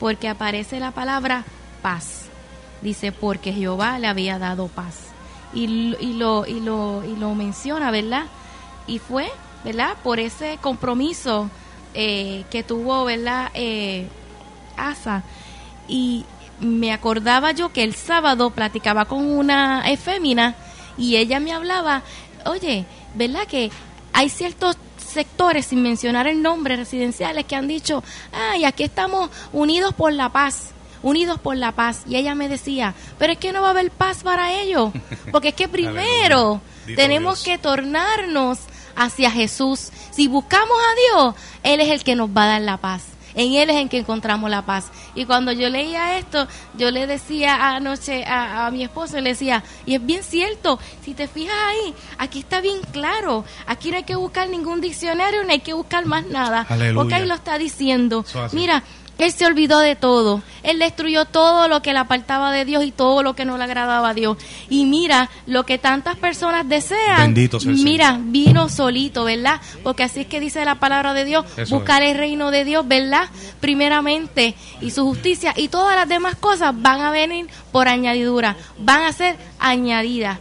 Speaker 4: porque aparece la palabra paz dice, porque Jehová le había dado paz. Y, y, lo, y, lo, y lo menciona, ¿verdad? Y fue, ¿verdad? Por ese compromiso eh, que tuvo, ¿verdad? Eh, Asa. Y me acordaba yo que el sábado platicaba con una efémina y ella me hablaba, oye, ¿verdad? Que hay ciertos sectores, sin mencionar el nombre, residenciales, que han dicho, ay, aquí estamos unidos por la paz unidos por la paz. Y ella me decía, pero es que no va a haber paz para ellos, porque es que primero tenemos que tornarnos hacia Jesús. Si buscamos a Dios, Él es el que nos va a dar la paz. En Él es en que encontramos la paz. Y cuando yo leía esto, yo le decía anoche a, mi esposo, le decía, y es bien cierto, si te fijas ahí, aquí está bien claro, aquí no hay que buscar ningún diccionario, no hay que buscar más nada, porque ahí lo está diciendo. Mira, él se olvidó de todo. Él destruyó todo lo que le apartaba de Dios y todo lo que no le agradaba a Dios. Y mira, lo que tantas personas desean, mira, vino solito, ¿verdad? Porque así es que dice la palabra de Dios, buscar el reino de Dios, ¿verdad? Primeramente, y su justicia, y todas las demás cosas van a venir por añadidura, van a ser añadidas.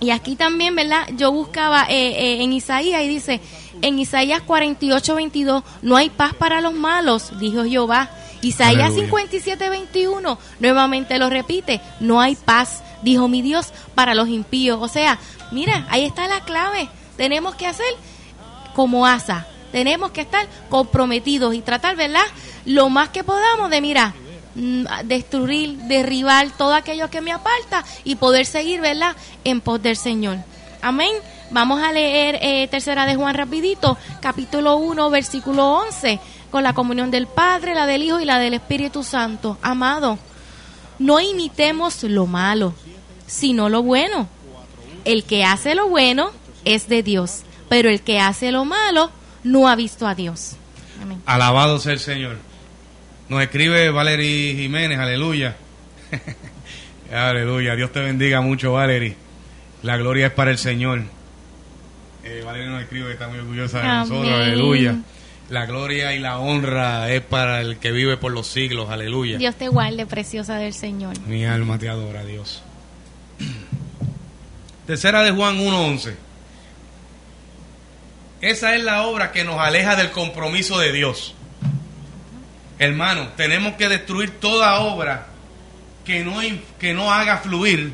Speaker 4: Y aquí también, ¿verdad? Yo buscaba eh, eh, en Isaías y dice, en Isaías 48, 22, no hay paz para los malos, dijo Jehová. Isaías 57, 21, nuevamente lo repite, no hay paz, dijo mi Dios, para los impíos. O sea, mira, ahí está la clave. Tenemos que hacer como Asa, tenemos que estar comprometidos y tratar, ¿verdad? Lo más que podamos de, mira, mm, destruir, derribar todo aquello que me aparta y poder seguir, ¿verdad? En pos del Señor. Amén. Vamos a leer eh, tercera de Juan rapidito, capítulo 1, versículo 11, con la comunión del Padre, la del Hijo y la del Espíritu Santo. Amado, no imitemos lo malo, sino lo bueno. El que hace lo bueno es de Dios, pero el que hace lo malo no ha visto a Dios.
Speaker 3: Alabado sea el Señor. Nos escribe Valery Jiménez, aleluya. Aleluya. Dios te bendiga mucho, Valerie. La gloria es para el Señor. Eh, Valerie nos escribe que está muy orgullosa de nosotros. Aleluya. La gloria y la honra es para el que vive por los siglos. Aleluya.
Speaker 4: Dios te guarde, preciosa del Señor.
Speaker 3: Mi alma te adora, Dios. Tercera de Juan 1.11. Esa es la obra que nos aleja del compromiso de Dios. Hermano, tenemos que destruir toda obra que no, que no haga fluir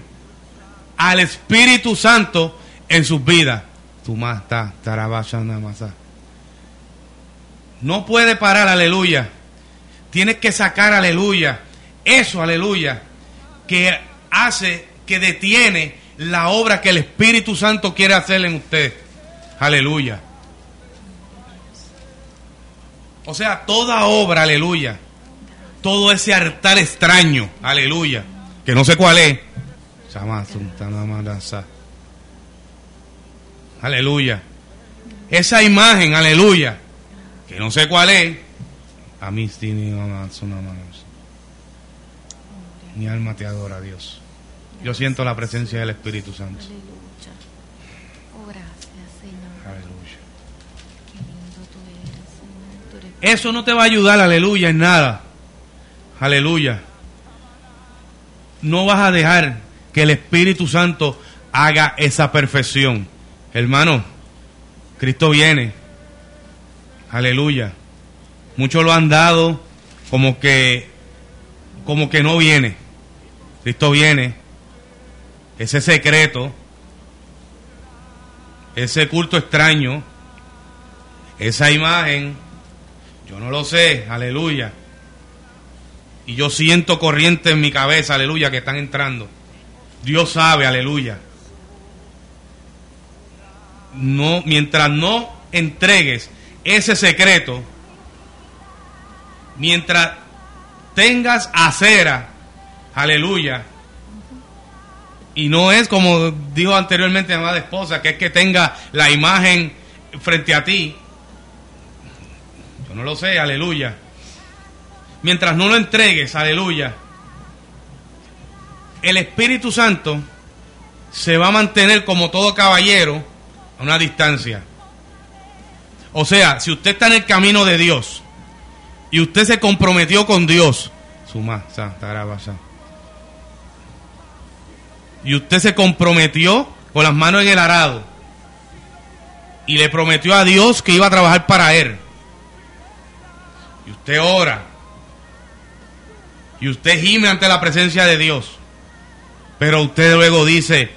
Speaker 3: al Espíritu Santo en sus vidas. No puede parar, aleluya. Tienes que sacar, aleluya. Eso, aleluya, que hace, que detiene la obra que el Espíritu Santo quiere hacer en usted. Aleluya. O sea, toda obra, aleluya. Todo ese altar extraño, aleluya. Que no sé cuál es. Aleluya. Esa imagen, aleluya. Que no sé cuál es. A mí son amados. Mi alma te adora, Dios. Yo siento la presencia del Espíritu Santo. Eso no te va a ayudar, aleluya, en nada. Aleluya. No vas a dejar que el Espíritu Santo haga esa perfección. Hermano, Cristo viene. Aleluya. Muchos lo han dado como que como que no viene. Cristo viene. Ese secreto, ese culto extraño, esa imagen, yo no lo sé, aleluya. Y yo siento corriente en mi cabeza, aleluya, que están entrando. Dios sabe, aleluya. No, mientras no entregues ese secreto, mientras tengas acera, aleluya, y no es como dijo anteriormente mi amada esposa, que es que tenga la imagen frente a ti, yo no lo sé, aleluya. Mientras no lo entregues, aleluya, el Espíritu Santo se va a mantener como todo caballero a una distancia. O sea, si usted está en el camino de Dios y usted se comprometió con Dios, suma, y usted se comprometió con las manos en el arado y le prometió a Dios que iba a trabajar para él. Y usted ora. Y usted gime ante la presencia de Dios. Pero usted luego dice,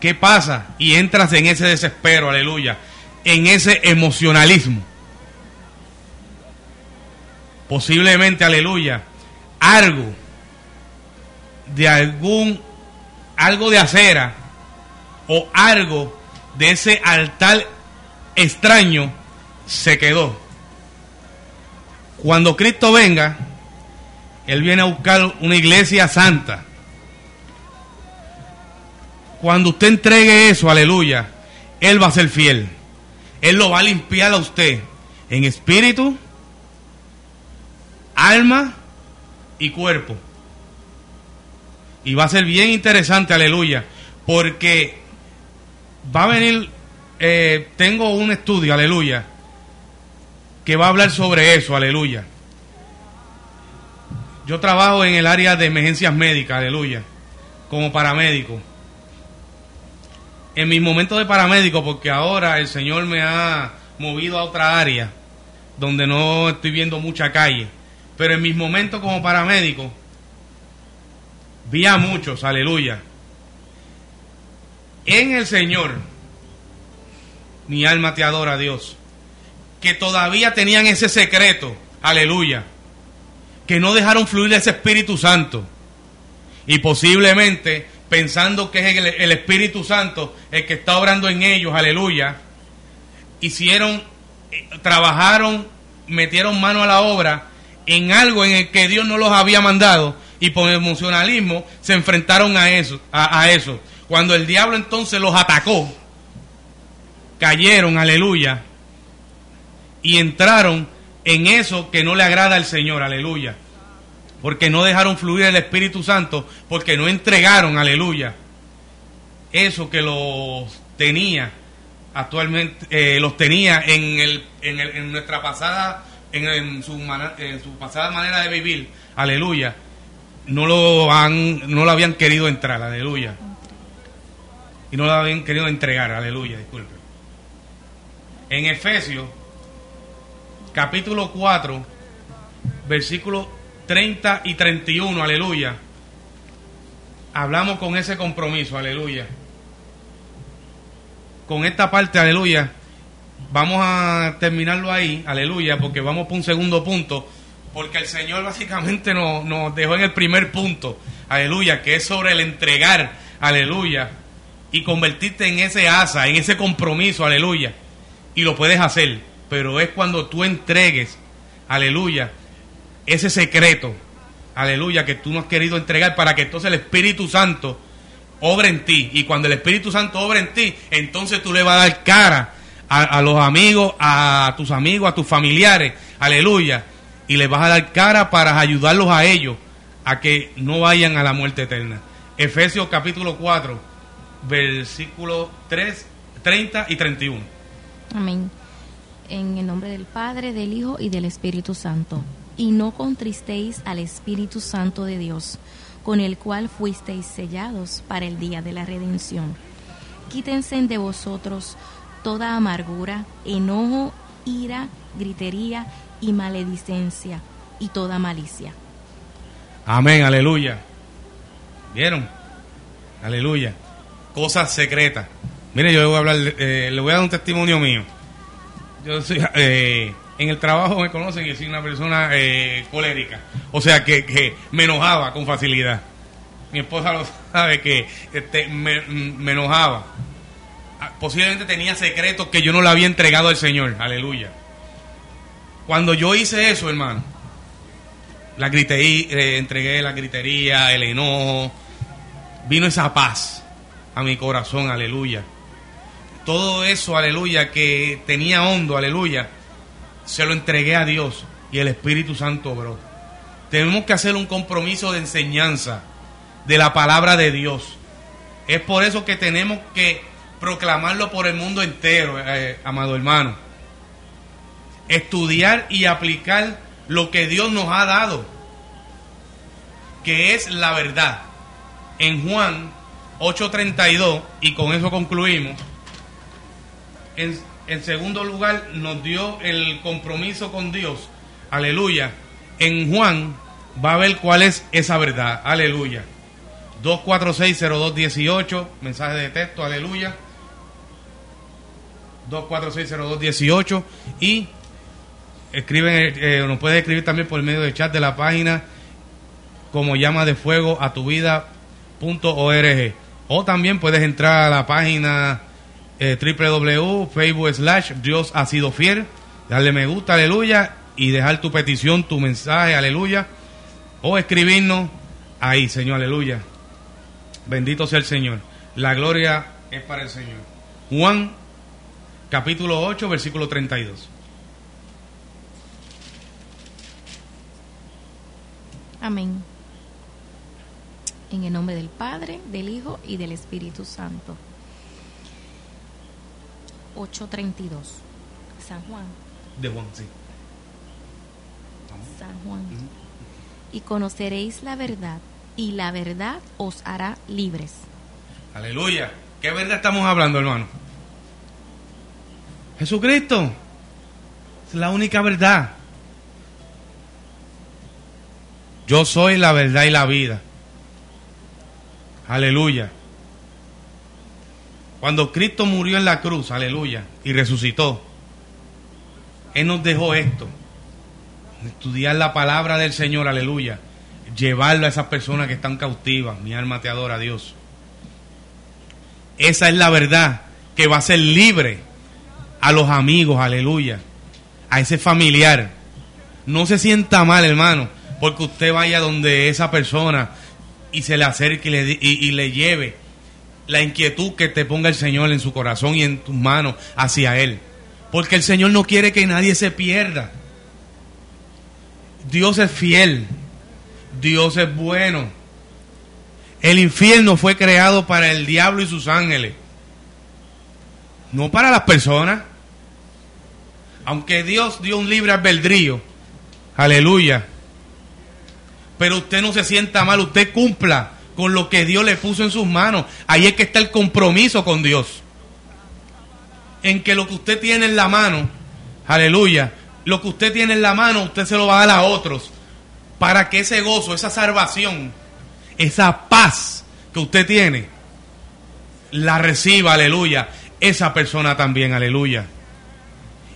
Speaker 3: ¿qué pasa? Y entras en ese desespero, aleluya, en ese emocionalismo. Posiblemente, aleluya, algo de algún, algo de acera o algo de ese altar extraño se quedó. Cuando Cristo venga, Él viene a buscar una iglesia santa. Cuando usted entregue eso, aleluya, Él va a ser fiel. Él lo va a limpiar a usted en espíritu, alma y cuerpo. Y va a ser bien interesante, aleluya, porque va a venir, eh, tengo un estudio, aleluya, que va a hablar sobre eso, aleluya. Yo trabajo en el área de emergencias médicas, aleluya, como paramédico. En mis momentos de paramédico, porque ahora el Señor me ha movido a otra área donde no estoy viendo mucha calle, pero en mis momentos como paramédico vi a muchos, aleluya. En el Señor, mi alma te adora, Dios, que todavía tenían ese secreto, aleluya, que no dejaron fluir ese Espíritu Santo. Y posiblemente pensando que es el, Espíritu Santo el que está obrando en ellos, aleluya, hicieron, eh, trabajaron, metieron mano a la obra en algo en el que Dios no los había mandado y por emocionalismo se enfrentaron a eso, a, a eso. Cuando el diablo entonces los atacó, cayeron, aleluya, y entraron en eso que no le agrada al Señor, aleluya. Porque no dejaron fluir el Espíritu Santo, porque no entregaron, aleluya, eso que los tenía actualmente, eh, los tenía en, el, en, el, en nuestra pasada, en, su en su pasada manera de vivir, aleluya, no lo, han, no lo habían querido entrar, aleluya. Y no lo habían querido entregar, aleluya, disculpe. En Efesios, capítulo 4, versículos 30 y 31, aleluya. Hablamos con ese compromiso, aleluya. Con esta parte, aleluya. Vamos a terminarlo ahí, aleluya, porque vamos por un segundo punto porque el Señor básicamente nos, nos dejó en el primer punto, aleluya, que es sobre el entregar, aleluya, y convertirte en ese asa, en ese compromiso, aleluya. Y lo puedes hacer, pero es cuando tú entregues, aleluya, ese secreto, aleluya, que tú no has querido entregar para que entonces el Espíritu Santo obre en ti. Y cuando el Espíritu Santo obra en ti, entonces tú le vas a dar cara a, los amigos, a tus amigos, a tus familiares, aleluya y les vas a dar cara para ayudarlos a ellos a que no vayan a la muerte eterna. Efesios capítulo 4, versículos 3, 30 y 31.
Speaker 4: Amén. En el nombre del Padre, del Hijo y del Espíritu Santo. Y no contristéis al Espíritu Santo de Dios, con el cual fuisteis sellados para el día de la redención. Quítense de vosotros toda amargura, enojo, ira, gritería y maledicencia y toda malicia.
Speaker 3: Amén, aleluya. ¿Vieron? Aleluya. Cosas secretas. Mire, yo le voy a hablar, eh, le voy a dar un testimonio mío. Yo soy, eh, en el trabajo me conocen y soy una persona eh, colérica. O sea, que, que, me enojaba con facilidad. Mi esposa lo sabe que este, me, me enojaba. Ah, posiblemente tenía secretos que yo no le había entregado al Señor. Aleluya. Cuando yo hice eso, hermano, la gritería, eh, entregué la gritería, el enojo, vino esa paz a mi corazón, aleluya. Todo eso, aleluya, que tenía hondo, aleluya, se lo entregué a Dios y el Espíritu Santo bro. Tenemos que hacer un compromiso de enseñanza de la palabra de Dios. Es por eso que tenemos que proclamarlo por el mundo entero, eh, amado hermano estudiar y aplicar lo que Dios nos ha dado, que es la verdad. En Juan 8:32, y con eso concluimos, en, segundo lugar nos dio el compromiso con Dios, aleluya. En Juan va a ver cuál es esa verdad, aleluya. 2460218, mensaje de texto, aleluya. 2460218 y escriben, eh, nos puedes escribir también por medio del chat de la página como llama de fuego a tu vida.org. O también puedes entrar a la página eh, www.facebook slash Dios ha sido fiel, darle me gusta, aleluya, y dejar tu petición, tu mensaje, aleluya, o escribirnos ahí, Señor, aleluya. Bendito sea el Señor. La gloria es para el Señor. Juan capítulo 8, versículo 32.
Speaker 4: Amén. En el nombre del Padre, del Hijo y del Espíritu Santo. 8.32. San Juan.
Speaker 3: De Juan, sí.
Speaker 4: San Juan. Y conoceréis la verdad, y la verdad os hará libres.
Speaker 3: Aleluya. ¿Qué verdad estamos hablando, hermano? Jesucristo. Es la única verdad. Yo soy la verdad y la vida. Aleluya. Cuando Cristo murió en la cruz, aleluya, y resucitó, Él nos dejó esto. Estudiar la palabra del Señor, aleluya. Llevarlo a esas personas que están cautivas. Mi alma te adora, Dios. Esa es la verdad que va a ser libre a los amigos, aleluya. A ese familiar. No se sienta mal, hermano porque usted vaya donde esa persona y se le acerque y le, y, le lleve la inquietud que te ponga el Señor en su corazón y en tus manos hacia Él. Porque el Señor no quiere que nadie se pierda. Dios es fiel Dios es bueno. El infierno fue creado para el diablo y sus ángeles, no para las personas. Aunque Dios dio un libre albedrío, aleluya. Pero usted no se sienta mal, usted cumpla con lo que Dios le puso en sus manos. Ahí es que está el compromiso con Dios. En que lo que usted tiene en la mano, aleluya, lo que usted tiene en la mano, usted se lo va a dar a otros. Para que ese gozo, esa salvación, esa paz que usted tiene, la reciba, aleluya, esa persona también, aleluya.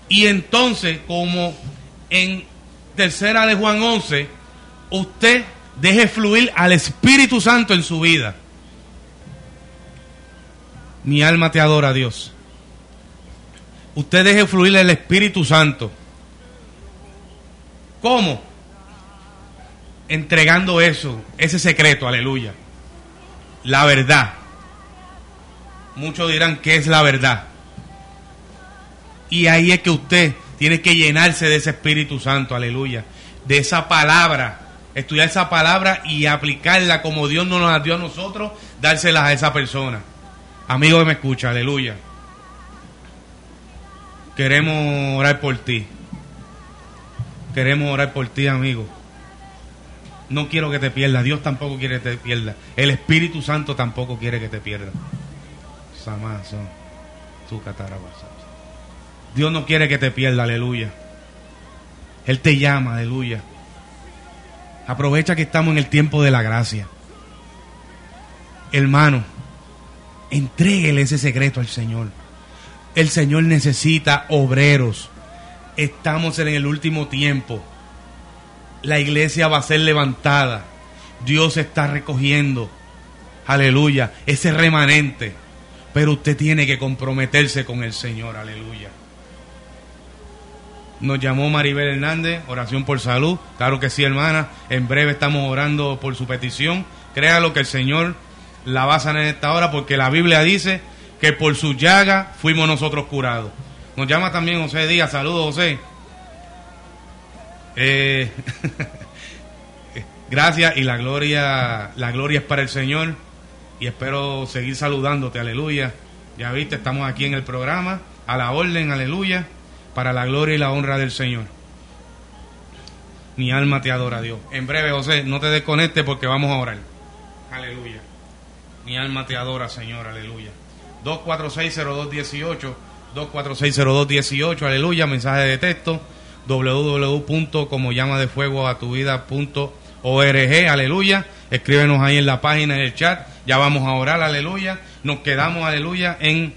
Speaker 3: Y entonces, como en tercera de Juan 11, usted deje fluir al Espíritu Santo en su vida. Mi alma te adora, Dios. Usted deje fluir el Espíritu Santo. ¿Cómo? Entregando eso, ese secreto, aleluya. La verdad. Muchos dirán que es la verdad. Y ahí es que usted tiene que llenarse de ese Espíritu Santo, aleluya. De esa palabra estudiar esa palabra y aplicarla como Dios nos la dio a nosotros, dárselas a esa persona. Amigo que me escucha, aleluya. Queremos orar por ti. Queremos orar por ti, amigo. No quiero que te pierdas. Dios tampoco quiere que te pierdas. El Espíritu Santo tampoco quiere que te pierdas. Dios no quiere que te pierdas, aleluya. Él te llama, aleluya. Aprovecha que estamos en el tiempo de la gracia. Hermano, entréguele ese secreto al Señor. El Señor necesita obreros. Estamos en el último tiempo. La iglesia va a ser levantada. Dios está recogiendo. Aleluya. Ese remanente. Pero usted tiene que comprometerse con el Señor. Aleluya. Nos llamó Maribel Hernández, oración por salud. Claro que sí, hermana. En breve estamos orando por su petición. Créalo que el Señor la va a sanar en esta hora porque la Biblia dice que por su llaga fuimos nosotros curados. Nos llama también José Díaz. Saludos, José. Eh, gracias y la gloria, la gloria es para el Señor. Y espero seguir saludándote, aleluya. Ya viste, estamos aquí en el programa, a la orden, aleluya para la gloria y la honra del Señor. Mi alma te adora, Dios. En breve, José, no te desconectes porque vamos a orar. Aleluya. Mi alma te adora, Señor. Aleluya. 2460218, 2460218, aleluya. Mensaje de texto www.comollamadefuegoatuvida.org, aleluya. Escríbenos ahí en la página, en el chat. Ya vamos a orar, aleluya. Nos quedamos, aleluya, en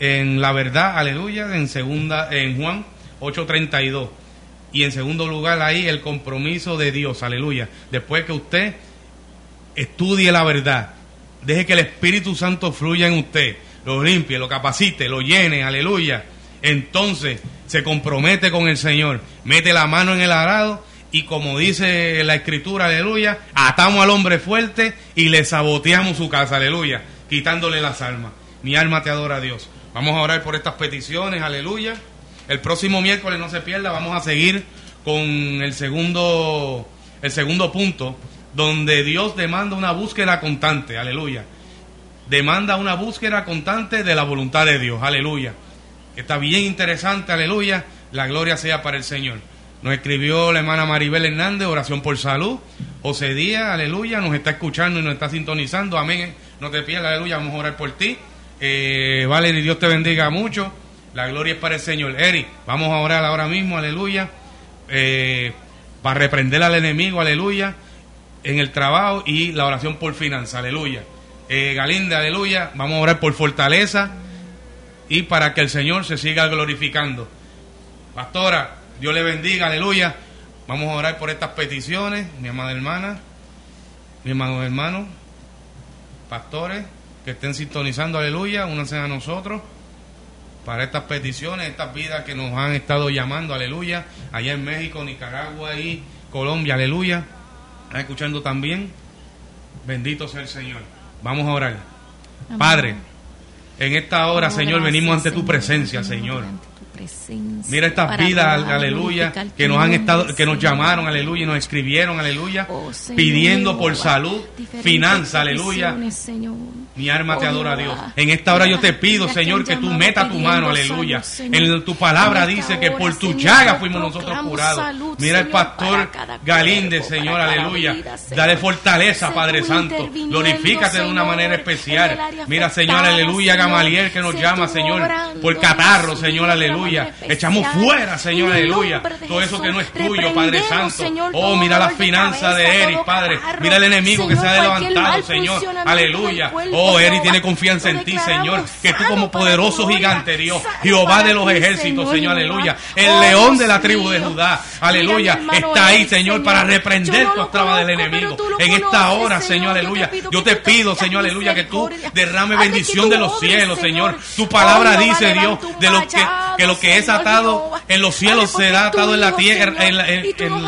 Speaker 3: en la verdad, aleluya, en segunda, en Juan 8:32. Y en segundo lugar ahí el compromiso de Dios, aleluya. Después que usted estudie la verdad, deje que el Espíritu Santo fluya en usted, lo limpie, lo capacite, lo llene, aleluya. Entonces se compromete con el Señor, mete la mano en el arado y como dice la escritura, aleluya, atamos al hombre fuerte y le saboteamos su casa, aleluya, quitándole las almas. Mi alma te adora a Dios. Vamos a orar por estas peticiones, aleluya. El próximo miércoles no se pierda, vamos a seguir con el segundo, el segundo punto, donde Dios demanda una búsqueda constante, aleluya. Demanda una búsqueda constante de la voluntad de Dios, aleluya. Está bien interesante, aleluya. La gloria sea para el Señor. Nos escribió la hermana Maribel Hernández, oración por salud. José Díaz, aleluya, nos está escuchando y nos está sintonizando. Amén. No te pierdas, aleluya. Vamos a orar por ti. Eh, Valerie, Dios te bendiga mucho. La gloria es para el Señor. Eri, vamos a orar ahora mismo, aleluya. Eh, para reprender al enemigo, aleluya. En el trabajo y la oración por finanza, aleluya. Eh, Galinda, aleluya. Vamos a orar por fortaleza y para que el Señor se siga glorificando. Pastora, Dios le bendiga, aleluya. Vamos a orar por estas peticiones, mi amada hermana, mi hermano hermano, pastores que estén sintonizando, aleluya, únanse a nosotros para estas peticiones, estas vidas que nos han estado llamando, aleluya, allá en México, Nicaragua y Colombia, aleluya. Están escuchando también. Bendito sea el Señor. Vamos a orar. Padre, en esta hora, Señor, venimos ante tu presencia, Señor.
Speaker 4: presencia.
Speaker 3: Mira estas vidas, aleluya, que nos han estado, que nos llamaron, aleluya, y nos escribieron, aleluya,
Speaker 4: Oh, Señor,
Speaker 3: pidiendo por
Speaker 4: Jehová,
Speaker 3: salud, finanza, aleluya.
Speaker 4: Señor.
Speaker 3: Mi alma te
Speaker 4: Oh,
Speaker 3: adora,
Speaker 4: Jehová.
Speaker 3: Dios. En esta hora yo te pido, Señor, que tú metas tu mano, aleluya. En tu palabra dice que por tu llaga fuimos nosotros curados. Mira el pastor Galíndez, Señor, aleluya. Dale fortaleza, Padre Santo. Glorifícate de una manera especial. Mira, Señor, aleluya. Gamaliel que nos llama, Señor, por catarro, Señor, aleluya. Echamos fuera, Señor, aleluya. Todo eso que no es tuyo, Padre Santo. Oh, mira la finanza de Eric, Padre. Mira el enemigo que se ha levantado, Señor. Aleluya.
Speaker 4: cuerpo,
Speaker 3: Oh,
Speaker 4: Jehová.
Speaker 3: tiene confianza en ti, Señor. Que tú como poderoso gigante, Dios. Jehová de los ejércitos,
Speaker 4: Señor,
Speaker 3: aleluya. El
Speaker 4: Oh,
Speaker 3: león de la tribu de. Judá, aleluya. Está ahí, Señor, para reprender
Speaker 4: no
Speaker 3: tu
Speaker 4: lo
Speaker 3: traba del enemigo. En esta hora,
Speaker 4: Señor.
Speaker 3: Aleluya. Yo te pido, Señor, aleluya, que tú derrame bendición de los cielos, Señor. Tu palabra dice, Dios, de lo que, que lo que es atado en los cielos será atado en la tierra,
Speaker 4: Señor,
Speaker 3: en la, en-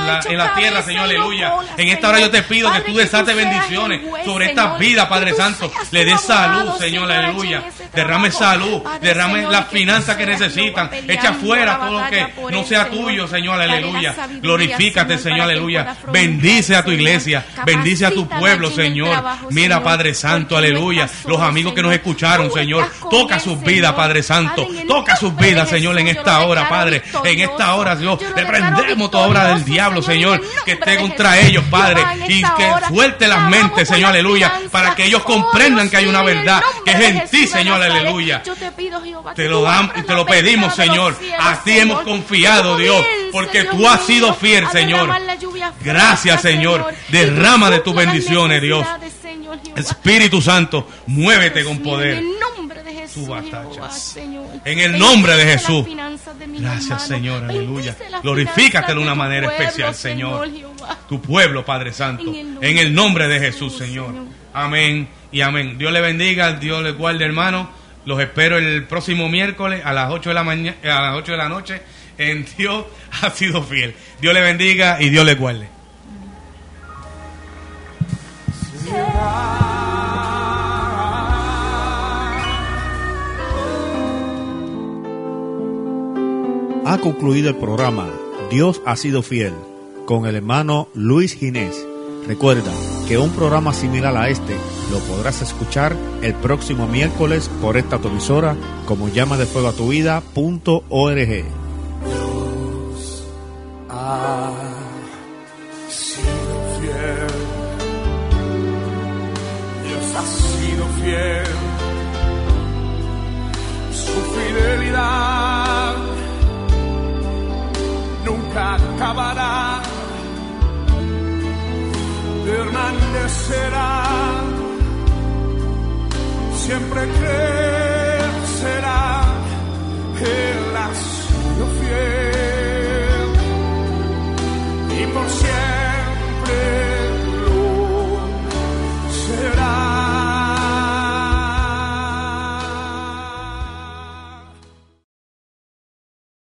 Speaker 3: la-
Speaker 4: hecho
Speaker 3: en la tierra, Señor, aleluya. En esta hora yo te pido que tú desates bendiciones
Speaker 4: el
Speaker 3: sobre
Speaker 4: Señor.
Speaker 3: estas vidas, Padre Santo. Le
Speaker 4: abogado,
Speaker 3: salud, Señor, aleluya.
Speaker 4: ese
Speaker 3: Derrame salud, derrame las
Speaker 4: que
Speaker 3: finanzas que necesitan. Echa fuera todo lo que no sea tuyo, Señor, aleluya. Glorifícate,
Speaker 4: Señor, que
Speaker 3: aleluya. Bendice a tu iglesia, bendice a tu pueblo, Señor. Mira, Padre Santo, aleluya. Los amigos que nos escucharon, Señor. Toca sus vidas, Padre Santo. Toca sus vidas, Señor, en esta hora, Padre. En esta hora, Dios, reprendemos toda obra del diablo,
Speaker 4: Señor,
Speaker 3: que esté contra ellos, Padre. Y que suelte las mentes, Señor, aleluya. Para que ellos comprendan
Speaker 4: Dios
Speaker 3: que hay una verdad, que es en ti, Señor, aleluya.
Speaker 4: Yo te pido, Jehová,
Speaker 3: Te
Speaker 4: que
Speaker 3: lo,
Speaker 4: tú
Speaker 3: dam-
Speaker 4: abras
Speaker 3: te lo pedimos, Señor. A ti hemos confiado, Dios, porque tú has sido fiel, Señor. Gracias, Señor.
Speaker 4: Y
Speaker 3: Derrama de tus bendiciones, Dios. Espíritu Santo, muévete con poder.
Speaker 4: En el nombre de Jesús,
Speaker 3: Gracias. Señor, aleluya. Glorifícate de una manera especial, Señor. Tu pueblo, Padre Santo.
Speaker 4: En el nombre
Speaker 3: de Jesús,
Speaker 4: Señor.
Speaker 3: Amén y amén. Dios le bendiga, Dios le guarde, hermano. Los espero el próximo miércoles a las 8 de la mañana, a las 8 de la noche. En Dios ha sido fiel. Dios le bendiga y Dios le guarde.
Speaker 1: Ha concluido el programa Dios ha sido fiel con el hermano Luis Ginés. Recuerda que un programa similar a este lo podrás escuchar el próximo miércoles por esta autovisora como llama de fuego a tu vida.org.
Speaker 2: ha sido fiel. Dios ha sido fiel. Su fidelidad nunca acabará. Permanecerá. Siempre crecerá. Él ha sido fiel y por siempre